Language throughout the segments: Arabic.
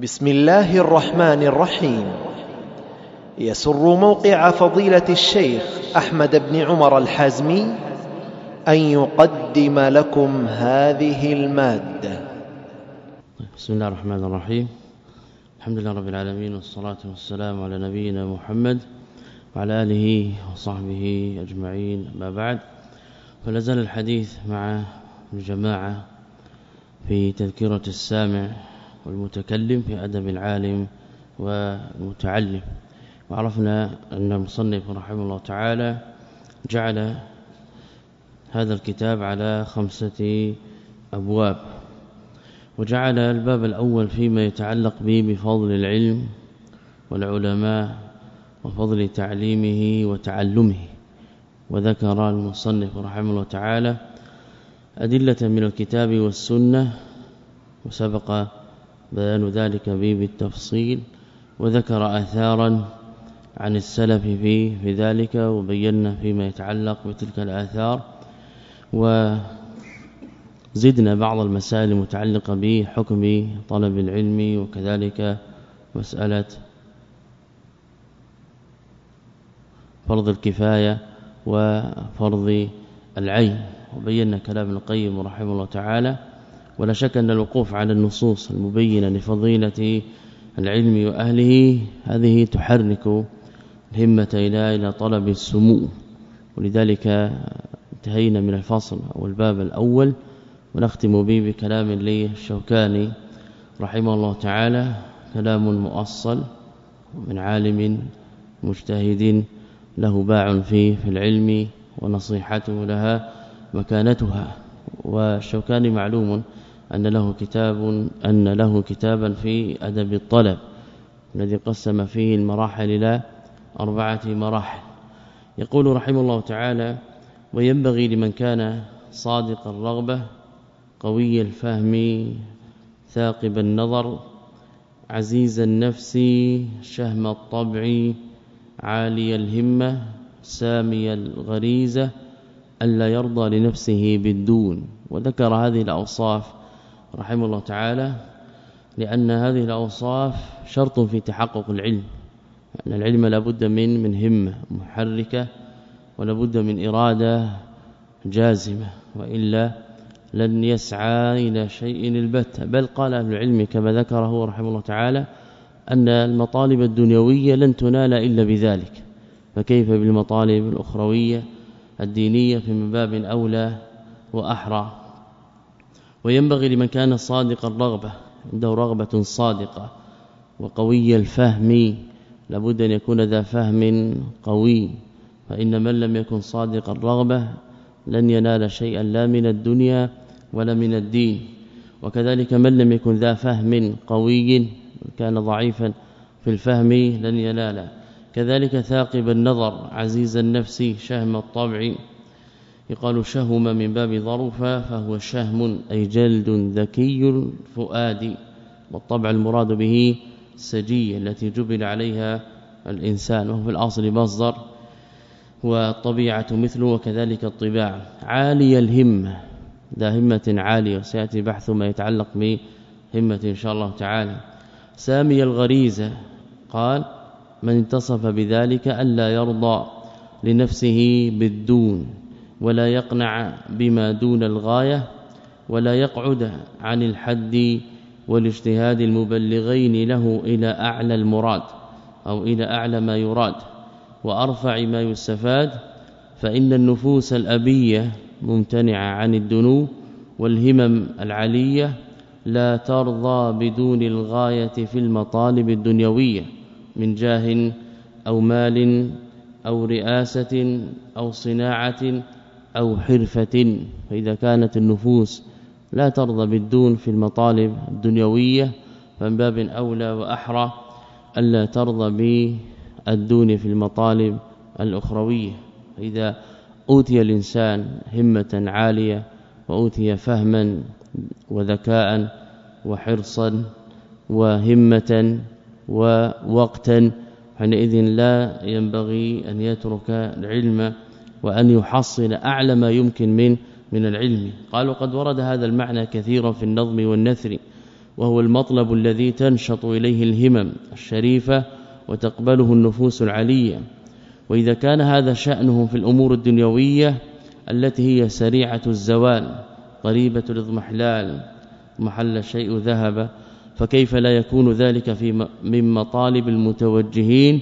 بسم الله الرحمن الرحيم. يسر موقع فضيلة الشيخ أحمد بن عمر الحازمي أن يقدم لكم هذه المادة. بسم الله الرحمن الرحيم. الحمد لله رب العالمين والصلاة والسلام على نبينا محمد وعلى آله وصحبه أجمعين. ما بعد فلازال الحديث مع الجماعة في تذكرة السامع والمتكلم في أدب العالم والمتعلم. وعرفنا أن المصنف رحمه الله تعالى جعل هذا الكتاب على خمسة أبواب وجعل الباب الأول فيما يتعلق به بفضل العلم والعلماء وفضل تعليمه وتعلمه. وذكر المصنف رحمه الله تعالى أدلة من الكتاب والسنة وسبق بيان ذلك به بالتفصيل وذكر آثارا عن السلف في في ذلك وبينا فيما يتعلق بتلك الآثار وزدنا بعض المسائل المتعلقة بحكم طلب العلم وكذلك مسألة فرض الكفاية وفرض العين. وبينا كلام القيم رحمه الله تعالى. ولا شك أن الوقوف على النصوص المبينة لفضيلة العلم وأهله هذه تحرك الهمة إلى إلى طلب السمو. ولذلك انتهينا من الفصل أو الباب الأول ونختم به بكلام للشوكاني رحمه الله تعالى كلام مؤصل من عالم مجتهد له باع فيه في العلم ونصيحته لها مكانتها. والشوكاني معلوم أن له كتاب أن له كتابا في أدب الطلب الذي قسم فيه المراحل إلى أربعة مراحل. يقول رحمه الله تعالى وينبغي لمن كان صادق الرغبة قوي الفهم ثاقب النظر عزيز النفس شهم الطبع عالي الهمة سامي الغريزة ألا يرضى لنفسه بالدون. وذكر هذه الأوصاف رحمه الله تعالى لأن هذه الأوصاف شرط في تحقق العلم. أن العلم لابد من من همة محركة ولابد من إرادة جازمة وإلا لن يسعى إلى شيء البتة بل قال أهل العلم كما ذكره رحمه الله تعالى أن المطالب الدنيوية لن تنال إلا بذلك. فكيف بالمطالب الأخروية الدينية في باب أولى وأحرى؟ وينبغي لمن كان صادق الرغبة عنده رغبة صادقة وقوي الفهم لابد أن يكون ذا فهم قوي. فإن من لم يكن صادق الرغبة لن ينال شيئا لا من الدنيا ولا من الدين. وكذلك من لم يكن ذا فهم قوي كان ضعيفا في الفهم لن ينال. كذلك ثاقب النظر عزيز النفس شهم الطبع. يقال شهم من باب ظرف فهو شهم أي جلد ذكي الفؤاد. والطبع المراد به سجيه التي جبل عليها الإنسان وهو في الأصل مصدر والطبيعة مثله وكذلك الطباع. عالي الهمة ذا همة عالية وسيأتي بحث ما يتعلق بهمة إن شاء الله تعالى. سامي الغريزة قال من انتصف بذلك الا يرضى لنفسه بالدون ولا يقنع بما دون الغاية ولا يقعد عن الحد والاجتهاد المبلغين له إلى أعلى المراد أو إلى أعلى ما يراد. وأرفع ما يستفاد فإن النفوس الأبية ممتنعة عن الدنو والهمم العلية لا ترضى بدون الغاية في المطالب الدنيوية من جاه أو مال أو رئاسة أو صناعة أو حرفة فإذا كانت النفوس لا ترضى بالدون في المطالب الدنيوية فمن باب أولى وأحرى ألا ترضى بالدون في المطالب الأخروية. فإذا أوتي الإنسان همة عالية وأوتي فهما وذكاء وحرصا وهمة ووقتا حينئذ لا ينبغي أن يترك العلم وأن يحصل أعلى ما يمكن من من العلم. قالوا قد ورد هذا المعنى كثيرا في النظم والنثر وهو المطلب الذي تنشط إليه الهمم الشريفة وتقبله النفوس العلية. وإذا كان هذا شأنه في الأمور الدنيوية التي هي سريعة الزوال قريبة الاضمحلال محل الشيء ذهب فكيف لا يكون ذلك في من مطالب المتوجهين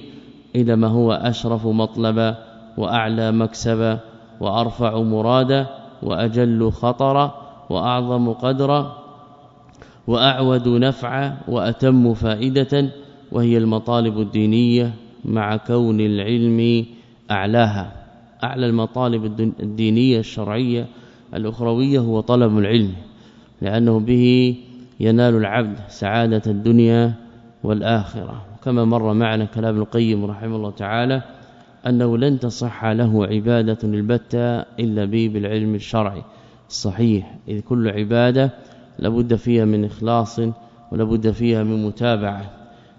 إلى ما هو أشرف مطلبا وأعلى مكسبا وأرفع مرادا وأجل خطرا وأعظم قدرا وأعود نفعا وأتم فائدة وهي المطالب الدينية مع كون العلم أعلاها. أعلى المطالب الدينية الشرعية الأخروية هو طلب العلم لأنه به ينال العبد سعادة الدنيا والآخرة. كما مر معنا كلام القيم رحمه الله تعالى أنه لن تصح له عبادة البتة إلا به بالعلم الشرعي. الصحيح إذ كل عبادة لابد فيها من إخلاص ولابد فيها من متابعة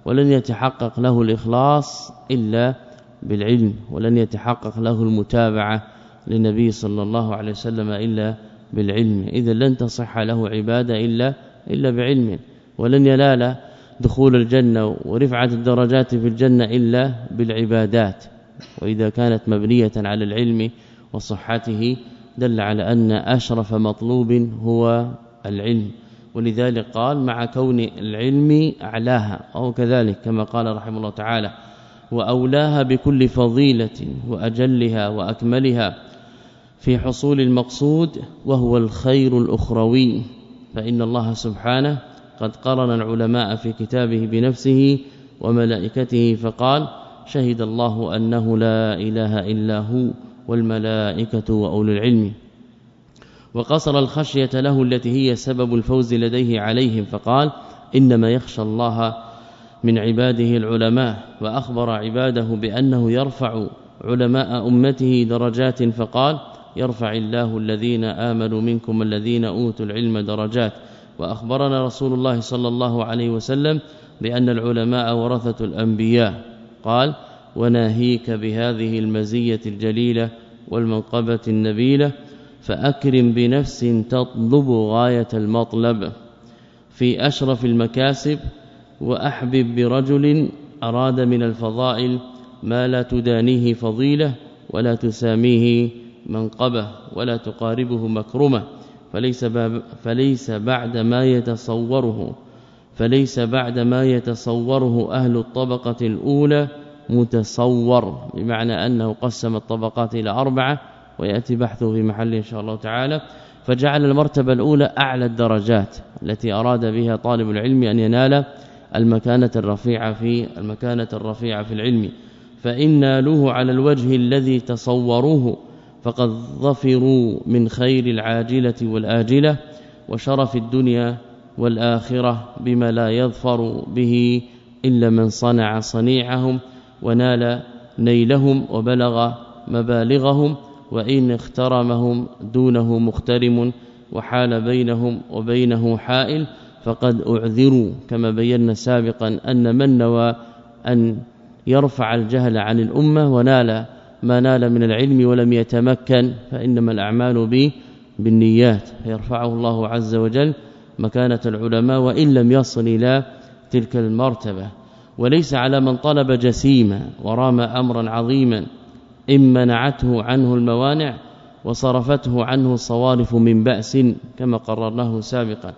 ولن يتحقق له الإخلاص إلا بالعلم ولن يتحقق له المتابعة للنبي صلى الله عليه وسلم إلا بالعلم. إذا لن تصح له عبادة إلا إلا بعلم ولن ينال دخول الجنة ورفعة الدرجات في الجنة إلا بالعبادات. وإذا كانت مبنية على العلم وصحته دل على أن أشرف مطلوب هو العلم. ولذلك قال مع كون العلم أعلاها. أو كذلك كما قال رحمه الله تعالى وأولاها بكل فضيلة وأجلها وأكملها في حصول المقصود وهو الخير الأخروي. فإن الله سبحانه قد قرن العلماء في كتابه بنفسه وملائكته فقال شهد الله أنه لا إله إلا هو والملائكة وأولو العلم. وقصر الخشية له التي هي سبب الفوز لديه عليهم فقال إنما يخشى الله من عباده العلماء وأخبر عباده بأنه يرفع علماء أمته درجات فقال يرفع الله الذين آمنوا منكم الذين أوتوا العلم درجات. وأخبرنا رسول الله صلى الله عليه وسلم بأن العلماء ورثة الأنبياء. قال وناهيك بهذه المزية الجليلة والمنقبة النبيلة فأكرم بنفس تطلب غاية المطلب في أشرف المكاسب وأحبب برجل أراد من الفضائل ما لا تدانيه فضيلة ولا تساميه منقبة ولا تقاربه مكرمة فليس فليس بعد ما يتصوره فليس بعد ما يتصوره أهل الطبقة الأولى متصور بمعنى أنه قسم الطبقات إلى أربعة ويأتي بحثه في محله إن شاء الله تعالى. فجعل المرتبة الأولى أعلى الدرجات التي أراد بها طالب العلم أن ينال المكانة الرفيعة في المكانة الرفيعة في العلم. فإن نالوه على الوجه الذي تصوروه فقد ظفروا من خير العاجلة والآجلة وشرف الدنيا والآخرة بما لا يظفر به إلا من صنع صنيعهم ونال نيلهم وبلغ مبالغهم وإن اخترمهم دونه مخترم وحال بينهم وبينه حائل فقد أعذروا كما بينا سابقا أن من نوى أن يرفع الجهل عن الأمة ونال ما نال من العلم ولم يتمكن فإنما الأعمال به بالنيات فيرفعه الله عز وجل مكانة العلماء وإن لم يصل إلى تلك المرتبة. وليس على من طلب جسيما ورام أمرا عظيما إن منعته عنه الموانع وصرفته عنه الصوارف من بأس كما قررناه سابقا.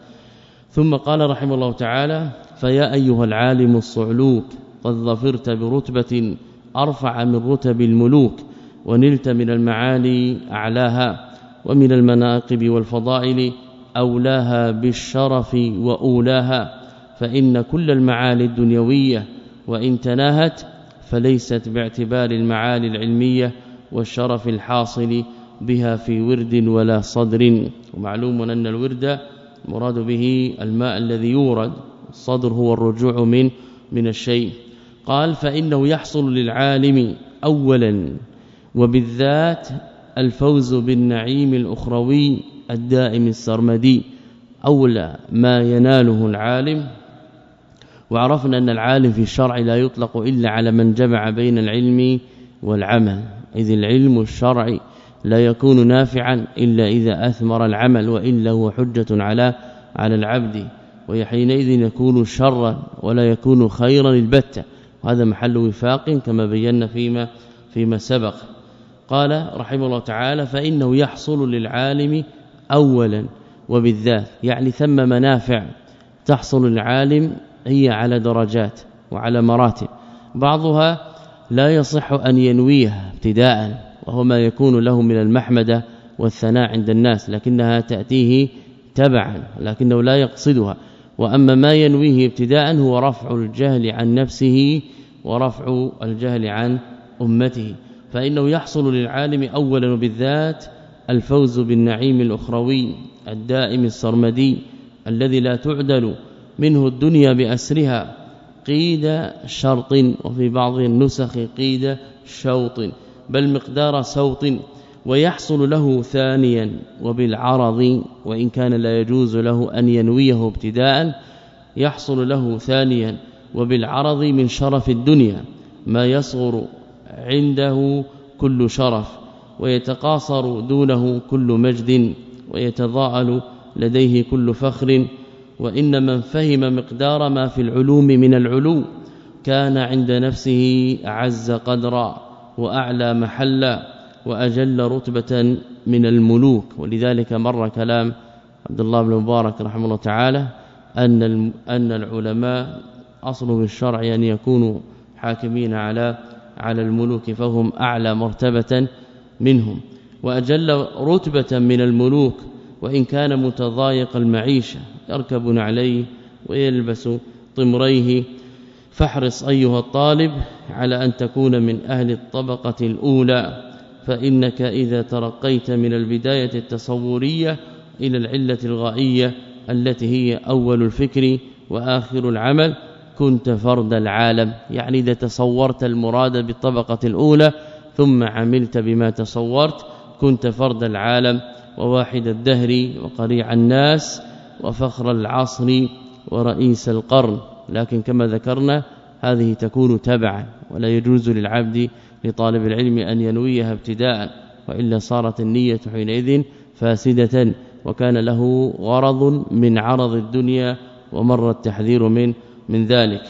ثم قال رحمه الله تعالى فيا أيها العالم الصعلوك قد ظفرت برتبة أرفع من رتب الملوك ونلت من المعالي أعلاها ومن المناقب والفضائل أولاها بالشرف وأولاها فإن كل المعالي الدنيوية وإن تناهت فليست باعتبار المعالي العلمية والشرف الحاصل بها في ورد ولا صدر. ومعلوم أن الورد مراد به الماء الذي يورد الصدر هو الرجوع من من الشيء. قال فإنه يحصل للعالم اولا وبالذات الفوز بالنعيم الأخروي الدائم السرمدي اولى ما يناله العالم. وعرفنا أن العالم في الشرع لا يطلق إلا على من جمع بين العلم والعمل. إذ العلم الشرعي لا يكون نافعا إلا إذا أثمر العمل وإلا هو حجة على على العبد. وحينئذ يكون شرا ولا يكون خيرا البتة وهذا محل وفاق كما بينا فيما فيما سبق. قال رحمه الله تعالى فإنه يحصل للعالم اولا وبالذات يعني ثم منافع تحصل للعالم هي على درجات وعلى مراتب. بعضها لا يصح أن ينويها ابتداء وهو ما يكون له من المحمدة والثناء عند الناس لكنها تأتيه تبعا لكنه لا يقصدها. وأما ما ينويه ابتداء هو رفع الجهل عن نفسه ورفع الجهل عن أمته. فإنه يحصل للعالم اولا بالذات الفوز بالنعيم الأخروي الدائم السرمدي الذي لا تعدل منه الدنيا بأسرها قيد شرط وفي بعض النسخ قيد شوط بل مقدار سوط ويحصل له ثانيا وبالعرض وإن كان لا يجوز له أن ينويه ابتداء يحصل له ثانيا وبالعرض من شرف الدنيا ما يصغر عنده كل شرف. ويتقاصر دونه كل مجد ويتضاءل لديه كل فخر وإن من فهم مقدار ما في العلوم من العلو كان عند نفسه أعز قدرا وأعلى محلا وأجل رتبة من الملوك. ولذلك مر كلام عبد الله بن مبارك رحمه الله تعالى أن أن العلماء أصل الشرع أن يكونوا حاكمين على على الملوك فهم أعلى مرتبة منهم وأجل رتبة من الملوك وإن كان متضايق المعيشة يركب عليه ويلبس طمريه. فاحرص أيها الطالب على أن تكون من أهل الطبقة الأولى فإنك إذا ترقيت من البداية التصورية إلى العلة الغائية التي هي أول الفكر وآخر العمل كنت فرد العالم. يعني إذا تصورت المراد بالطبقة الأولى ثم عملت بما تصورت كنت فرد العالم وواحد الدهر وقريع الناس وفخر العصر ورئيس القرن. لكن كما ذكرنا هذه تكون تبعا ولا يجوز للعبد لطالب العلم أن ينويها ابتداء وإلا صارت النية حينئذ فاسدة وكان له غرض من عرض الدنيا ومر التحذير من من ذلك.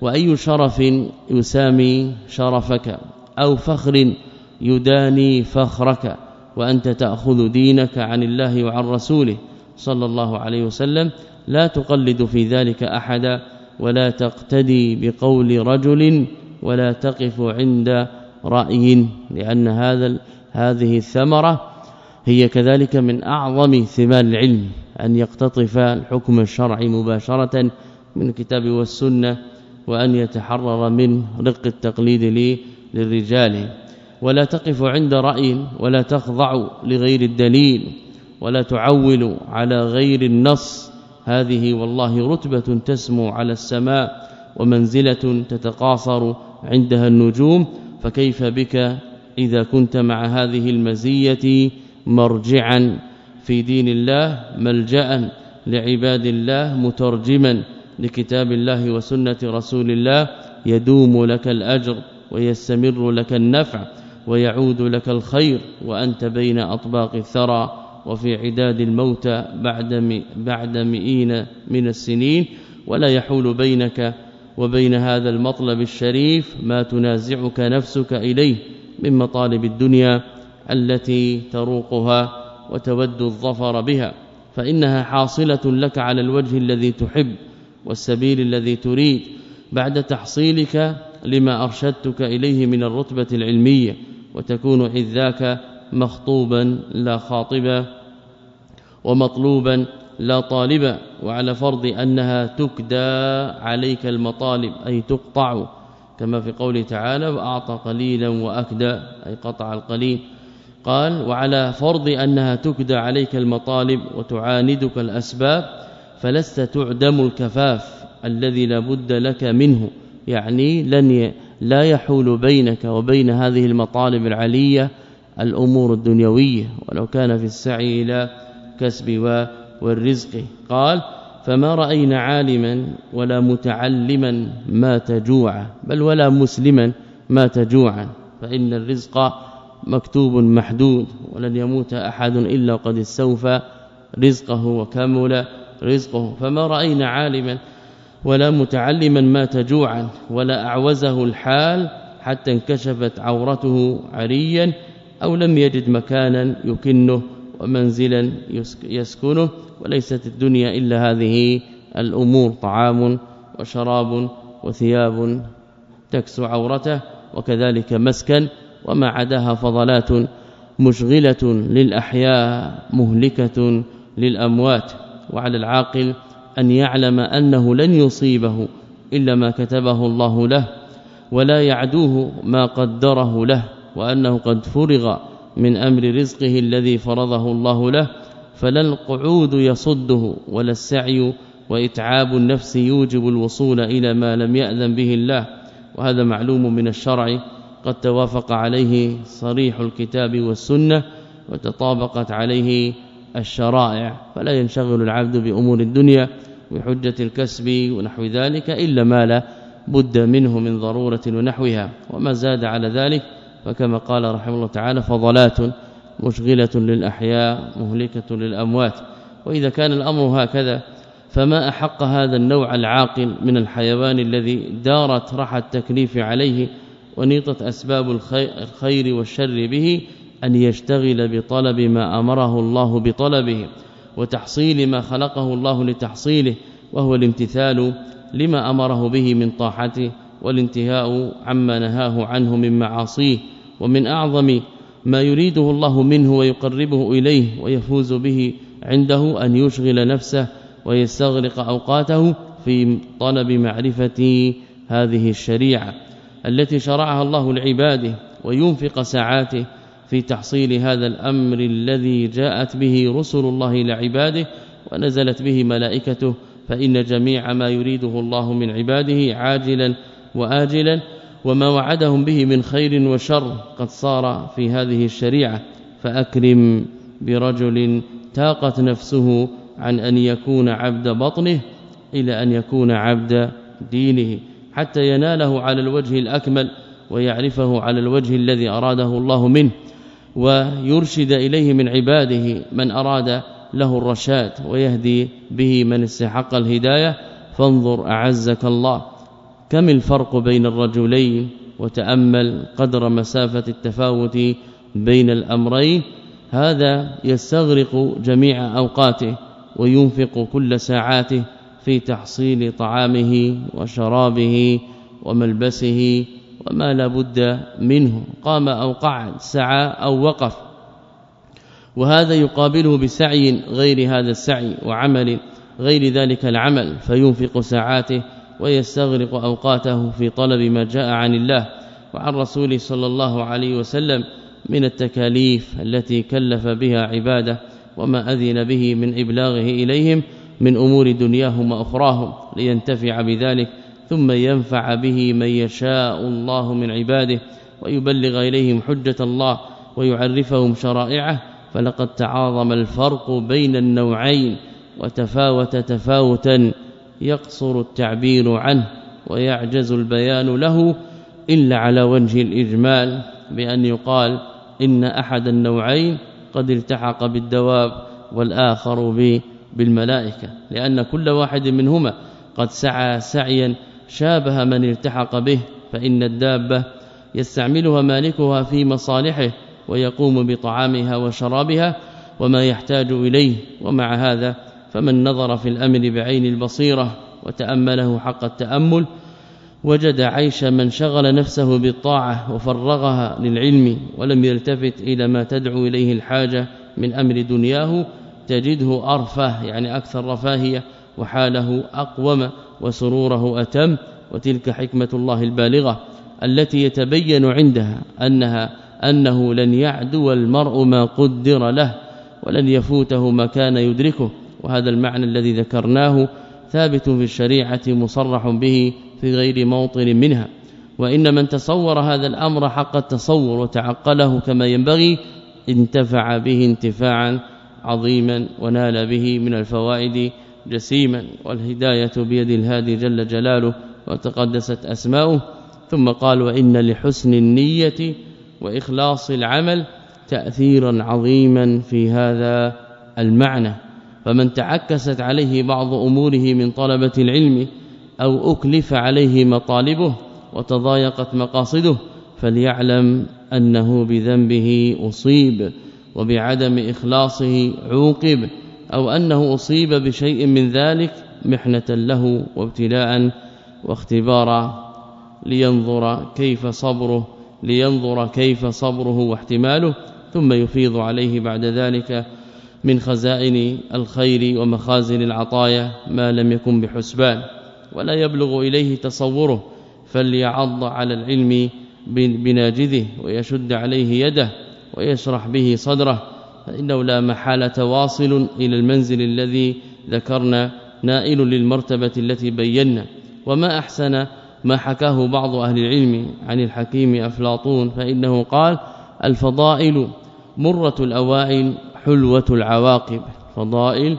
وأي شرف يسامي شرفك؟ أو فخر يداني فخرك وأنت تأخذ دينك عن الله وعن رسوله صلى الله عليه وسلم. لا تقلد في ذلك أحدا ولا تقتدي بقول رجل ولا تقف عند رأي لأن هذا هذه الثمرة هي كذلك من أعظم ثمار العلم أن يقتطف الحكم الشرعي مباشرة من الكتاب والسنة وأن يتحرر من رق التقليد للرجال ولا تقف عند رأي ولا تخضع لغير الدليل ولا تعول على غير النص. هذه والله رتبة تسمو على السماء ومنزلة تتقاصر عندها النجوم. فكيف بك إذا كنت مع هذه المزية مرجعا في دين الله ملجا لعباد الله مترجما لكتاب الله وسنة رسول الله يدوم لك الأجر. ويستمر لك النفع ويعود لك الخير وأنت بين أطباق الثرى وفي عداد الموتى بعد بعد مئين من السنين ولا يحول بينك وبين هذا المطلب الشريف ما تنازعك نفسك إليه من مطالب الدنيا التي تروقها وتود الظفر بها فإنها حاصلة لك على الوجه الذي تحب والسبيل الذي تريد بعد تحصيلك لما أرشدتك إليه من الرتبة العلمية وتكون إذ ذاك مخطوبا لا خاطبا ومطلوبا لا طالبا وعلى فرض أنها تكدى عليك المطالب أي تقطع كما في قوله تعالى وأعطى قليلا وأكدى أي قطع القليل. قال وعلى فرض أنها تكدى عليك المطالب وتعاندك الأسباب فلست تعدم الكفاف الذي لا بد لك منه. يعني لن لا يحول بينك وبين هذه المطالب العاليه الأمور الدنيوية ولو كان في السعي إلى كسب والرزق. قال فما رأينا عالما ولا متعلما مات جوعا بل ولا مسلما مات جوعا. فإن الرزق مكتوب محدود ولن يموت أحد إلا قد استوفى رزقه وكمل رزقه. فما رأينا عالما ولا متعلما مات جوعا ولا أعوزه الحال حتى انكشفت عورته عريا أو لم يجد مكانا يكنه ومنزلا يسكنه وليست الدنيا إلا هذه الأمور طعام وشراب وثياب تكسو عورته وكذلك مسكن وما عداها فضلات مشغلة للأحياء مهلكة للأموات وعلى العاقل أن يعلم أنه لن يصيبه إلا ما كتبه الله له ولا يعدوه ما قدره له وأنه قد فرغ من أمر رزقه الذي فرضه الله له فلا القعود يصده ولا السعي وإتعاب النفس يوجب الوصول إلى ما لم يأذن به الله وهذا معلوم من الشرع قد توافق عليه صريح الكتاب والسنة وتطابقت عليه الشرائع فلا ينشغل العبد بأمور الدنيا بحجة الكسب ونحو ذلك إلا ما لا بد منه من ضرورة ونحوها. وما زاد على ذلك فكما قال رحمه الله تعالى فضلات مشغلة للأحياء مهلكة للأموات. وإذا كان الأمر هكذا فما أحق هذا النوع العاقل من الحيوان الذي دارت رحى التكليف عليه ونيطت أسباب الخير والشر به أن يشتغل بطلب ما أمره الله بطلبه وتحصيل ما خلقه الله لتحصيله وهو الامتثال لما أمره به من طاعته والانتهاء عما نهاه عنه من معاصيه ومن أعظم ما يريده الله منه ويقربه إليه ويفوز به عنده أن يشغل نفسه ويستغرق أوقاته في طلب معرفة هذه الشريعة التي شرعها الله لعباده وينفق ساعاته في تحصيل هذا الأمر الذي جاءت به رسل الله لعباده ونزلت به ملائكته فإن جميع ما يريده الله من عباده عاجلا وآجلا وما وعدهم به من خير وشر قد صار في هذه الشريعة. فأكرم برجل تاقت نفسه عن أن يكون عبد بطنه إلى أن يكون عبد دينه حتى يناله على الوجه الأكمل ويعرفه على الوجه الذي أراده الله منه. ويرشد إليه من عباده من أراد له الرشاد ويهدي به من استحق الهداية. فانظر أعزك الله. كم الفرق بين الرجلين وتأمل قدر مسافة التفاوت بين الأمرين؟ هذا يستغرق جميع أوقاته وينفق كل ساعاته في تحصيل طعامه وشرابه وملبسه وما لا بد منه. قام أو قعد سعى أو وقف. وهذا يقابله بسعي غير هذا السعي وعمل غير ذلك العمل فينفق ساعاته ويستغرق أوقاته في طلب ما جاء عن الله وعن رسوله صلى الله عليه وسلم من التكاليف التي كلف بها عباده وما أذن به من إبلاغه إليهم من أمور دنياهم وأخراهم لينتفع بذلك ثم ينفع به من يشاء الله من عباده ويبلغ إليهم حجة الله ويعرفهم شرائعه فلقد تعاظم الفرق بين النوعين وتفاوت تفاوتا يقصر التعبير عنه ويعجز البيان له إلا على وجه الإجمال بأن يقال إن أحد النوعين قد التحق بالدواب والآخر بالملائكة لأن كل واحد منهما قد سعى سعيا شابه من التحق به فإن الدابة يستعملها مالكها في مصالحه ويقوم بطعامها وشرابها وما يحتاج إليه ومع هذا فمن نظر في الأمر بعين البصيرة وتأمله حق التأمل وجد عيش من شغل نفسه بالطاعة وفرغها للعلم ولم يلتفت إلى ما تدعو إليه الحاجة من أمر دنياه تجده أرفه يعني أكثر رفاهية وحاله أقوم. وسروره أتم وتلك حكمة الله البالغة التي يتبين عندها أنها أنه لن يعدو المرء ما قدر له ولن يفوته ما كان يدركه. وهذا المعنى الذي ذكرناه ثابت في الشريعة مصرح به في غير موطن منها. وإن من تصور هذا الأمر حق التصور وتعقله كما ينبغي انتفع به انتفاعا عظيما ونال به من الفوائد جسيما والهداية بيد الهادي جل جلاله وتقدست أسماؤه ثم قال وإن لحسن النية وإخلاص العمل تأثيرا عظيما في هذا المعنى. فمن تعكست عليه بعض أموره من طلبة العلم أو أكلف عليه مطالبه وتضايقت مقاصده فليعلم أنه بذنبه أصيب وبعدم إخلاصه عوقب. أو أنه أصيب بشيء من ذلك محنة له وابتلاء واختبارا لينظر كيف صبره لينظر كيف صبره واحتماله ثم يفيض عليه بعد ذلك من خزائن الخير ومخازن العطايا ما لم يكن بحسبان. ولا يبلغ إليه تصوره فليعض على العلم بناجذه ويشد عليه يده ويشرح به صدره. فإنه لا محالة واصل إلى المنزل الذي ذكرنا نائل للمرتبة التي بينا. وما أحسن ما حكاه بعض أهل العلم عن الحكيم أفلاطون فإنه قال الفضائل مرة الأوائل حلوة العواقب. فضائل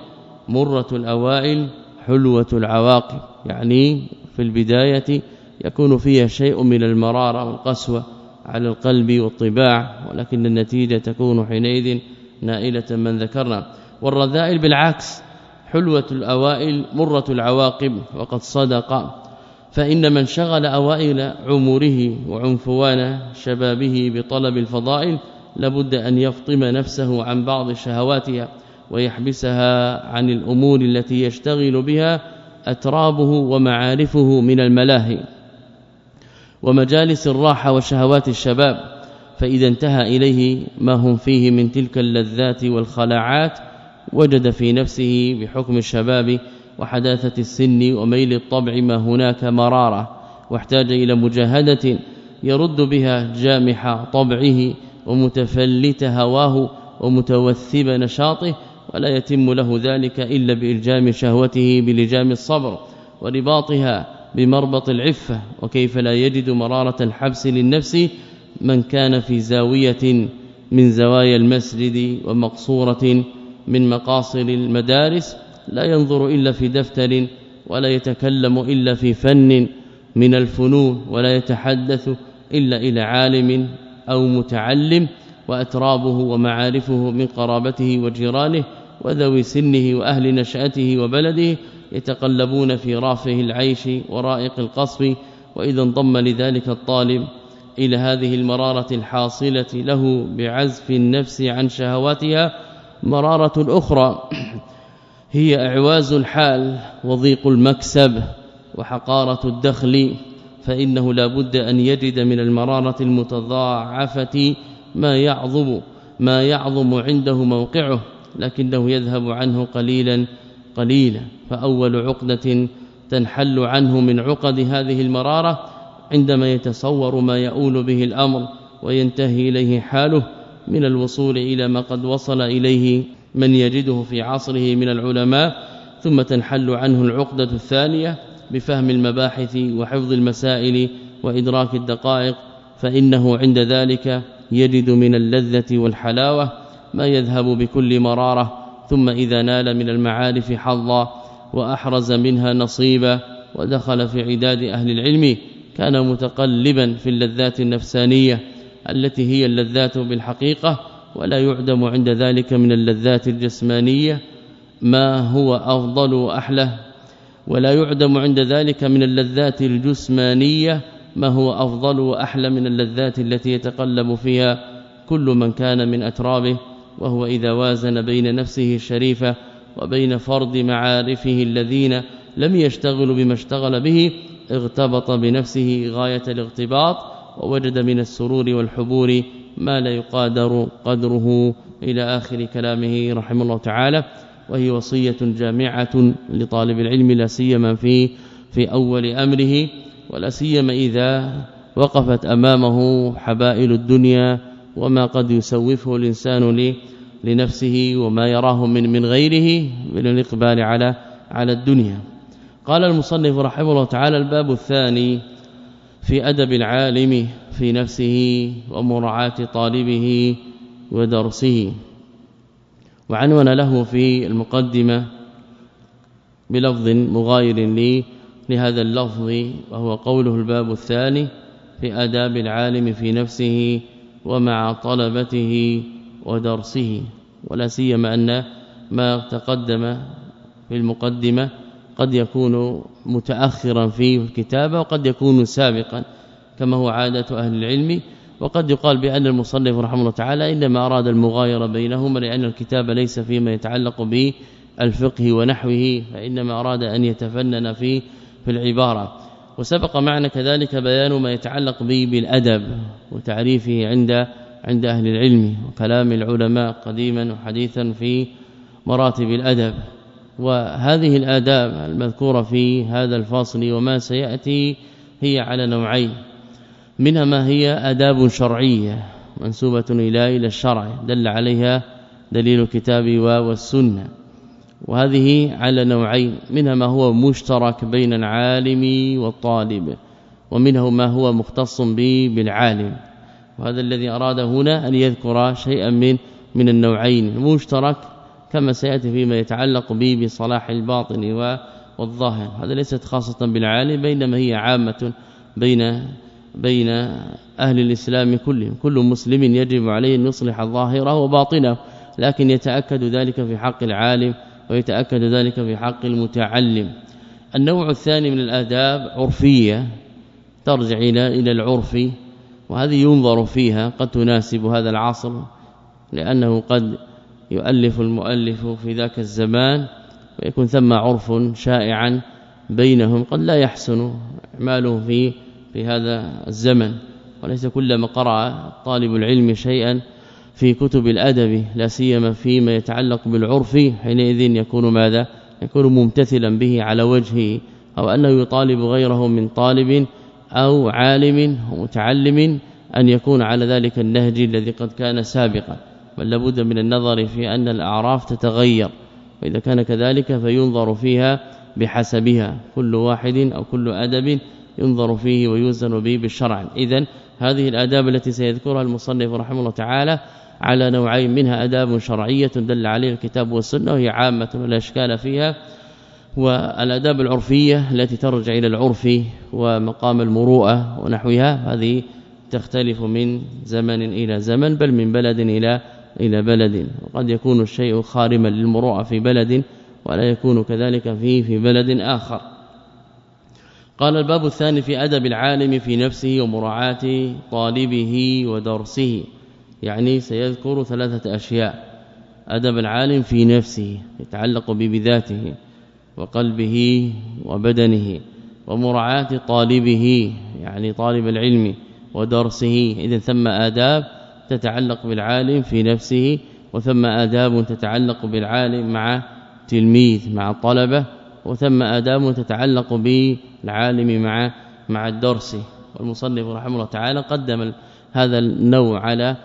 مرة الأوائل حلوة العواقب. يعني في البداية يكون فيها شيء من المرارة والقسوة على القلب والطباع ولكن النتيجة تكون حينئذ نائلة من ذكرنا. والرذائل بالعكس حلوة الأوائل مرة العواقب وقد صدق. فإن من شغل أوائل عمره وعنفوان شبابه بطلب الفضائل لابد أن يفطم نفسه عن بعض شهواتها ويحبسها عن الأمور التي يشتغل بها أترابه ومعارفه من الملاهي. ومجالس الراحة وشهوات الشباب فإذا انتهى إليه ما هم فيه من تلك اللذات والخلاعات وجد في نفسه بحكم الشباب وحداثة السن وميل الطبع ما هناك مرارة واحتاج إلى مجاهدة يرد بها جامح طبعه ومتفلت هواه ومتوثب نشاطه ولا يتم له ذلك إلا بإلجام شهوته بلجام الصبر ورباطها بمربط العفة وكيف لا يجد مرارة الحبس للنفس من كان في زاوية من زوايا المسجد ومقصورة من مقاصر المدارس لا ينظر إلا في دفتر ولا يتكلم إلا في فن من الفنون ولا يتحدث إلا إلى عالم أو متعلم وأترابه ومعارفه من قرابته وجيرانه وذوي سنه وأهل نشأته وبلده يتقلبون في رافه العيش ورائق القصف وإذا انضم لذلك الطالب إلى هذه المرارة الحاصلة له بعزف النفس عن شهواتها مرارة أخرى. هي إعواز الحال وضيق المكسب وحقارة الدخل فإنه لا بد أن يجد من المرارة المتضاعفة ما يعظم ما يعظم عنده موقعه لكنه يذهب عنه قليلا قليلا. فأول عقدة تنحل عنه من عقد هذه المرارة عندما يتصور ما يؤول به الأمر وينتهي إليه حاله من الوصول إلى ما قد وصل إليه من يجده في عصره من العلماء ثم تنحل عنه العقدة الثانية بفهم المباحث وحفظ المسائل وإدراك الدقائق فإنه عند ذلك يجد من اللذة والحلاوة ما يذهب بكل مرارة ثم إذا نال من المعارف حظا وأحرز منها نصيبا ودخل في عداد أهل العلم كان متقلبا في اللذات النفسانية التي هي اللذات بالحقيقة ولا يعدم عند ذلك من اللذات الجسمانية ما هو أفضل وأحلى. ولا يعدم عند ذلك من اللذات الجسمانية ما هو أفضل وأحلى من اللذات التي يتقلب فيها كل من كان من أترابه وهو إذا وازن بين نفسه الشريفة وبين فرض معارفه الذين لم يشتغلوا بما اشتغل به اغتبط بنفسه غاية الاغتباط ووجد من السرور والحبور ما لا يقادر قدره إلى آخر كلامه رحمه الله تعالى وهي وصية جامعة لطالب العلم لا سيما في في أول أمره ولا سيما إذا وقفت أمامه حبائل الدنيا وما قد يسوفه الإنسان لنفسه وما يراه من من غيره من الإقبال على على الدنيا. قال المصنف رحمه الله تعالى الباب الثاني في أدب العالم في نفسه ومراعاة طالبه ودرسه. وعنون له في المقدمة بلفظ مغاير لي لهذا اللفظ وهو قوله الباب الثاني في آداب العالم في نفسه ومع طلبته ودرسه. ولا سيما أن ما تقدم في المقدمة قد يكون متأخرا في الكتابة وقد يكون سابقا كما هو عادة أهل العلم. وقد يقال بأن المصنف رحمه الله تعالى إنما أراد المغايرة بينهما لأن الكتاب ليس فيما يتعلق بالفقه ونحوه فإنما أراد أن يتفنن في في العبارة. وسبق معنا كذلك بيان ما يتعلق به بالأدب وتعريفه عند عند أهل العلم وكلام العلماء قديما وحديثا في مراتب الأدب. وهذه الآداب المذكورة في هذا الفاصل وما سيأتي هي على نوعين. منها ما هي آداب شرعية منسوبة إلى إلى الشرع دل عليها دليل الكتاب والسنة. وهذه على نوعين منها ما هو مشترك بين العالم والطالب ومنه ما هو مختص به بالعالم. وهذا الذي أراد هنا أن يذكر شيئا من من النوعين المشترك كما سيأتي فيما يتعلق به بصلاح الباطن والظاهر. هذا ليست خاصة بالعالم بينما هي عامة بين بين أهل الإسلام كلهم. كل مسلم يجب عليه أن يصلح ظاهره وباطنه لكن يتأكد ذلك في حق العالم ويتأكد ذلك في حق المتعلم. النوع الثاني من الآداب عرفية ترجع إلى إلى العرف وهذه ينظر فيها قد تناسب هذا العصر لأنه قد يؤلف المؤلف في ذاك الزمان ويكون ثم عرف شائعا بينهم قد لا يحسن إعماله في في هذا الزمن. وليس كلما قرأ طالب العلم شيئا في كتب الأدب لا سيما فيما يتعلق بالعرف حينئذ يكون ماذا؟ يكون ممتثلا به على وجهه أو أنه يطالب غيره من طالب أو عالم ومتعلم أن يكون على ذلك النهج الذي قد كان سابقا. بل لابد من النظر في أن الأعراف تتغير واذا كان كذلك فينظر فيها بحسبها كل واحد أو كل أدب ينظر فيه ويوزن به بالشرع. اذا هذه الآداب التي سيذكرها المصنف رحمه الله تعالى على نوعين منها آداب شرعية دل عليها الكتاب والسنة وهي عامة ولا إشكال فيها والآداب العرفية التي ترجع إلى العرف ومقام المروءة ونحوها هذه تختلف من زمن إلى زمن بل من بلد إلى إلى بلد. وقد يكون الشيء خارما للمروءة في بلد ولا يكون كذلك فيه في بلد آخر. قال الباب الثاني في أدب العالم في نفسه ومراعاة طالبه ودرسه. يعني سيذكر ثلاثة أشياء. أدب العالم في نفسه يتعلق بذاته وقلبه وبدنه ومراعاة طالبه يعني طالب العلم ودرسه. اذا ثم آداب تتعلق بالعالم في نفسه وثم آداب تتعلق بالعالم مع تلميذ مع الطلبه وثم آداب تتعلق بالعالم مع مع الدرس. والمصنف رحمه الله تعالى قدم هذا النوع على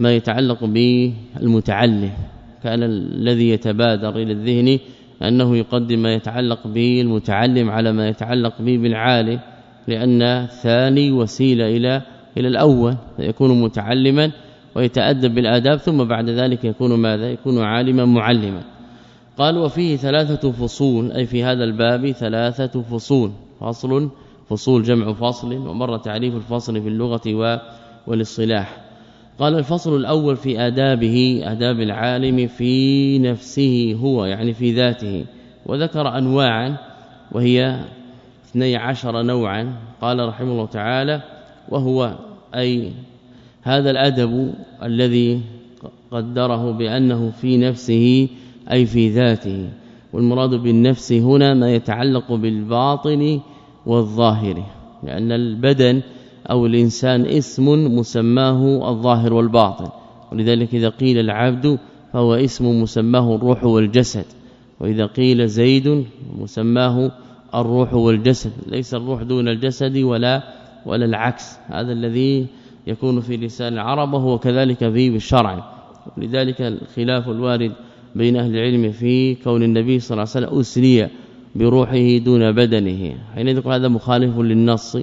ما يتعلق بالمتعلم كان الذي يتبادر إلى الذهن أنه يقدم ما يتعلق بالمتعلم على ما يتعلق به بالعالم لأن الثاني وسيلة إلى إلى الأول فيكون متعلما ويتأدب بالآداب ثم بعد ذلك يكون ماذا؟ يكون عالما معلما. قال وفيه ثلاثة فصول أي في هذا الباب ثلاثة فصول. فصل فصول جمع فصل ومر تعريف الفصل في اللغة والاصطلاح. قال الفصل الأول في آدابه آداب العالم في نفسه هو يعني في ذاته. وذكر انواعا وهي 12 نوعا. قال رحمه الله تعالى وهو أي هذا الأدب الذي قدره بأنه في نفسه أي في ذاته. والمراد بالنفس هنا ما يتعلق بالباطن والظاهر لأن البدن أو الإنسان اسم مسماه الظاهر والباطن. ولذلك إذا قيل العبد فهو اسم مسماه الروح والجسد. وإذا قيل زيد مسماه الروح والجسد. ليس الروح دون الجسد ولا ولا العكس. هذا الذي يكون في لسان العرب وهو كذلك في بالشرع. لذلك الخلاف الوارد بين أهل العلم في كون النبي صلى الله عليه وسلم أسري بروحه دون بدنه. حين يقول هذا مخالف للنص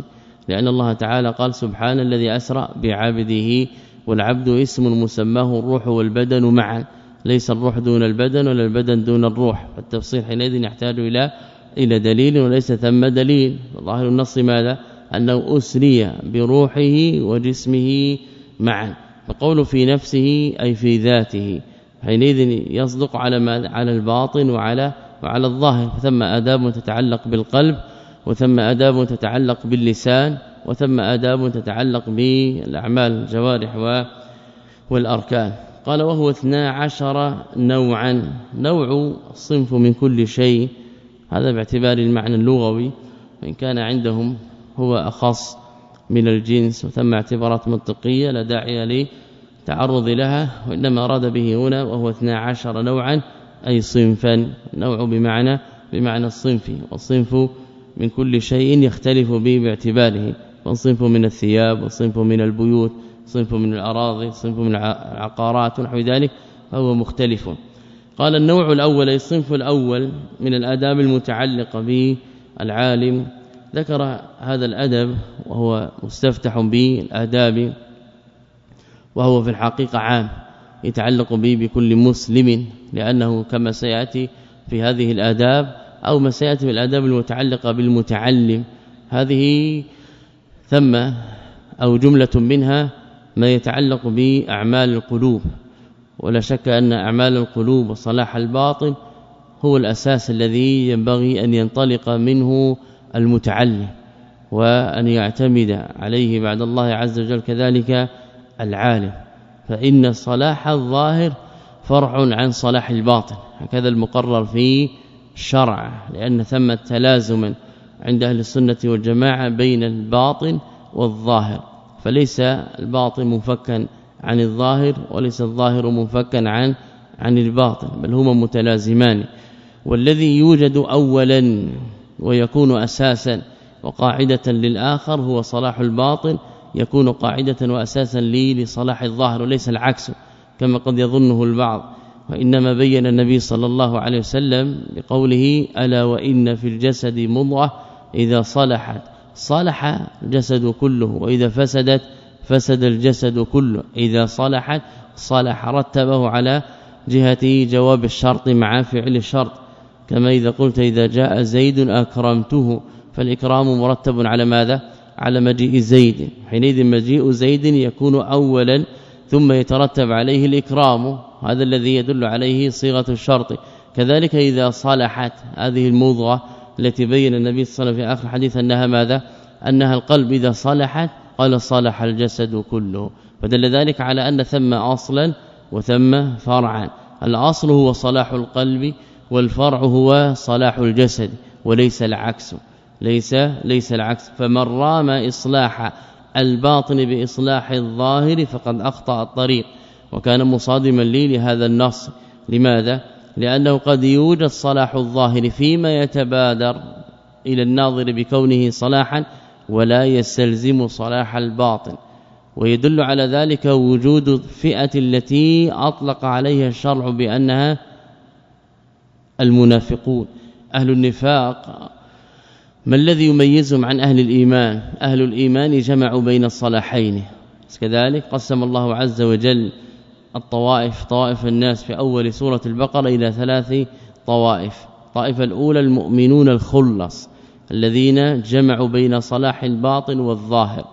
لأن الله تعالى قال سبحان الذي أسرى بعبده والعبد اسم مسماه الروح والبدن معا. ليس الروح دون البدن ولا البدن دون الروح. فالتفصيل حينئذ يحتاج إلى إلى دليل وليس ثم دليل. ظاهر النص ماذا؟ أنه اسري بروحه وجسمه معا فقول في نفسه أي في ذاته حينئذ يصدق على ما على الباطن وعلى وعلى الظاهر ثم آداب تتعلق بالقلب وثم آداب تتعلق باللسان وثم آداب تتعلق بالأعمال الجوارح والأركان. قال وهو 12 نوعا نوع صنف من كل شيء هذا باعتبار المعنى اللغوي وإن كان عندهم هو أخص من الجنس وثم اعتبارات منطقية لا داعي لتعرض لها وإنما أراد به هنا وهو 12 نوعا أي صنفا نوع بمعنى بمعنى الصنف والصنف من كل شيء يختلف به باعتباره والصنف من الثياب والصنف من البيوت صنف من الأراضي صنف من العقارات ونحو ذلك فهو مختلف. قال النوع الأول الصنف الأول من الآداب المتعلقة بالعالم ذكر هذا الأدب وهو مستفتح بالآداب وهو في الحقيقة عام يتعلق به بكل مسلم لأنه كما سيأتي في هذه الآداب أو ما سيأتي في الآداب المتعلقة بالمتعلم هذه ثم أو جملة منها ما يتعلق بأعمال القلوب ولا شك أن أعمال القلوب وصلاح الباطن هو الأساس الذي ينبغي أن ينطلق منه المتعلم وأن يعتمد عليه بعد الله عز وجل كذلك العالم. فإن صلاح الظاهر فرع عن صلاح الباطن. هكذا المقرر في الشرع لأن ثم تلازما عند أهل السنة والجماعة بين الباطن والظاهر. فليس الباطن منفكا عن الظاهر وليس الظاهر منفكا عن عن الباطن بل هما متلازمان. والذي يوجد اولا ويكون أساسا وقاعدة للآخر هو صلاح الباطن يكون قاعدة واساسا لي لصلاح الظاهر وليس العكس كما قد يظنه البعض. وإنما بين النبي صلى الله عليه وسلم بقوله ألا وإن في الجسد مضغة إذا صلحت صلح الجسد كله وإذا فسدت فسد الجسد كله. إذا صلحت صلح رتبه على جهة جواب الشرط مع فعل الشرط. كما إذا قلت إذا جاء زيد أكرمته فالإكرام مرتب على ماذا؟ على مجيء زيد. حينئذ مجيء زيد يكون اولا ثم يترتب عليه الإكرام. هذا الذي يدل عليه صيغة الشرط. كذلك إذا صلحت هذه المضغه التي بين النبي صلى الله عليه وسلم في آخر الحديث أنها ماذا؟ أنها القلب إذا صلحت قال صلح الجسد كله. فدل ذلك على أن ثم أصلا وثم فرعا. الأصل هو صلاح القلب والفرع هو صلاح الجسد وليس العكس. ليس ليس العكس. فمن رام إصلاح الباطن بإصلاح الظاهر فقد أخطأ الطريق. وكان مصادما لي لهذا النص. لماذا؟ لأنه قد يوجد صلاح الظاهر فيما يتبادر إلى الناظر بكونه صلاحا ولا يستلزم صلاح الباطن. ويدل على ذلك وجود الفئه التي أطلق عليها الشرع بأنها المنافقون أهل النفاق. ما الذي يميزهم عن أهل الإيمان؟ أهل الإيمان جمعوا بين الصلاحين. كذلك قسم الله عز وجل الطوائف طوائف الناس في أول سورة البقرة إلى ثلاث طوائف. الطائفة الأولى المؤمنون الخلص الذين جمعوا بين صلاح الباطن والظاهر.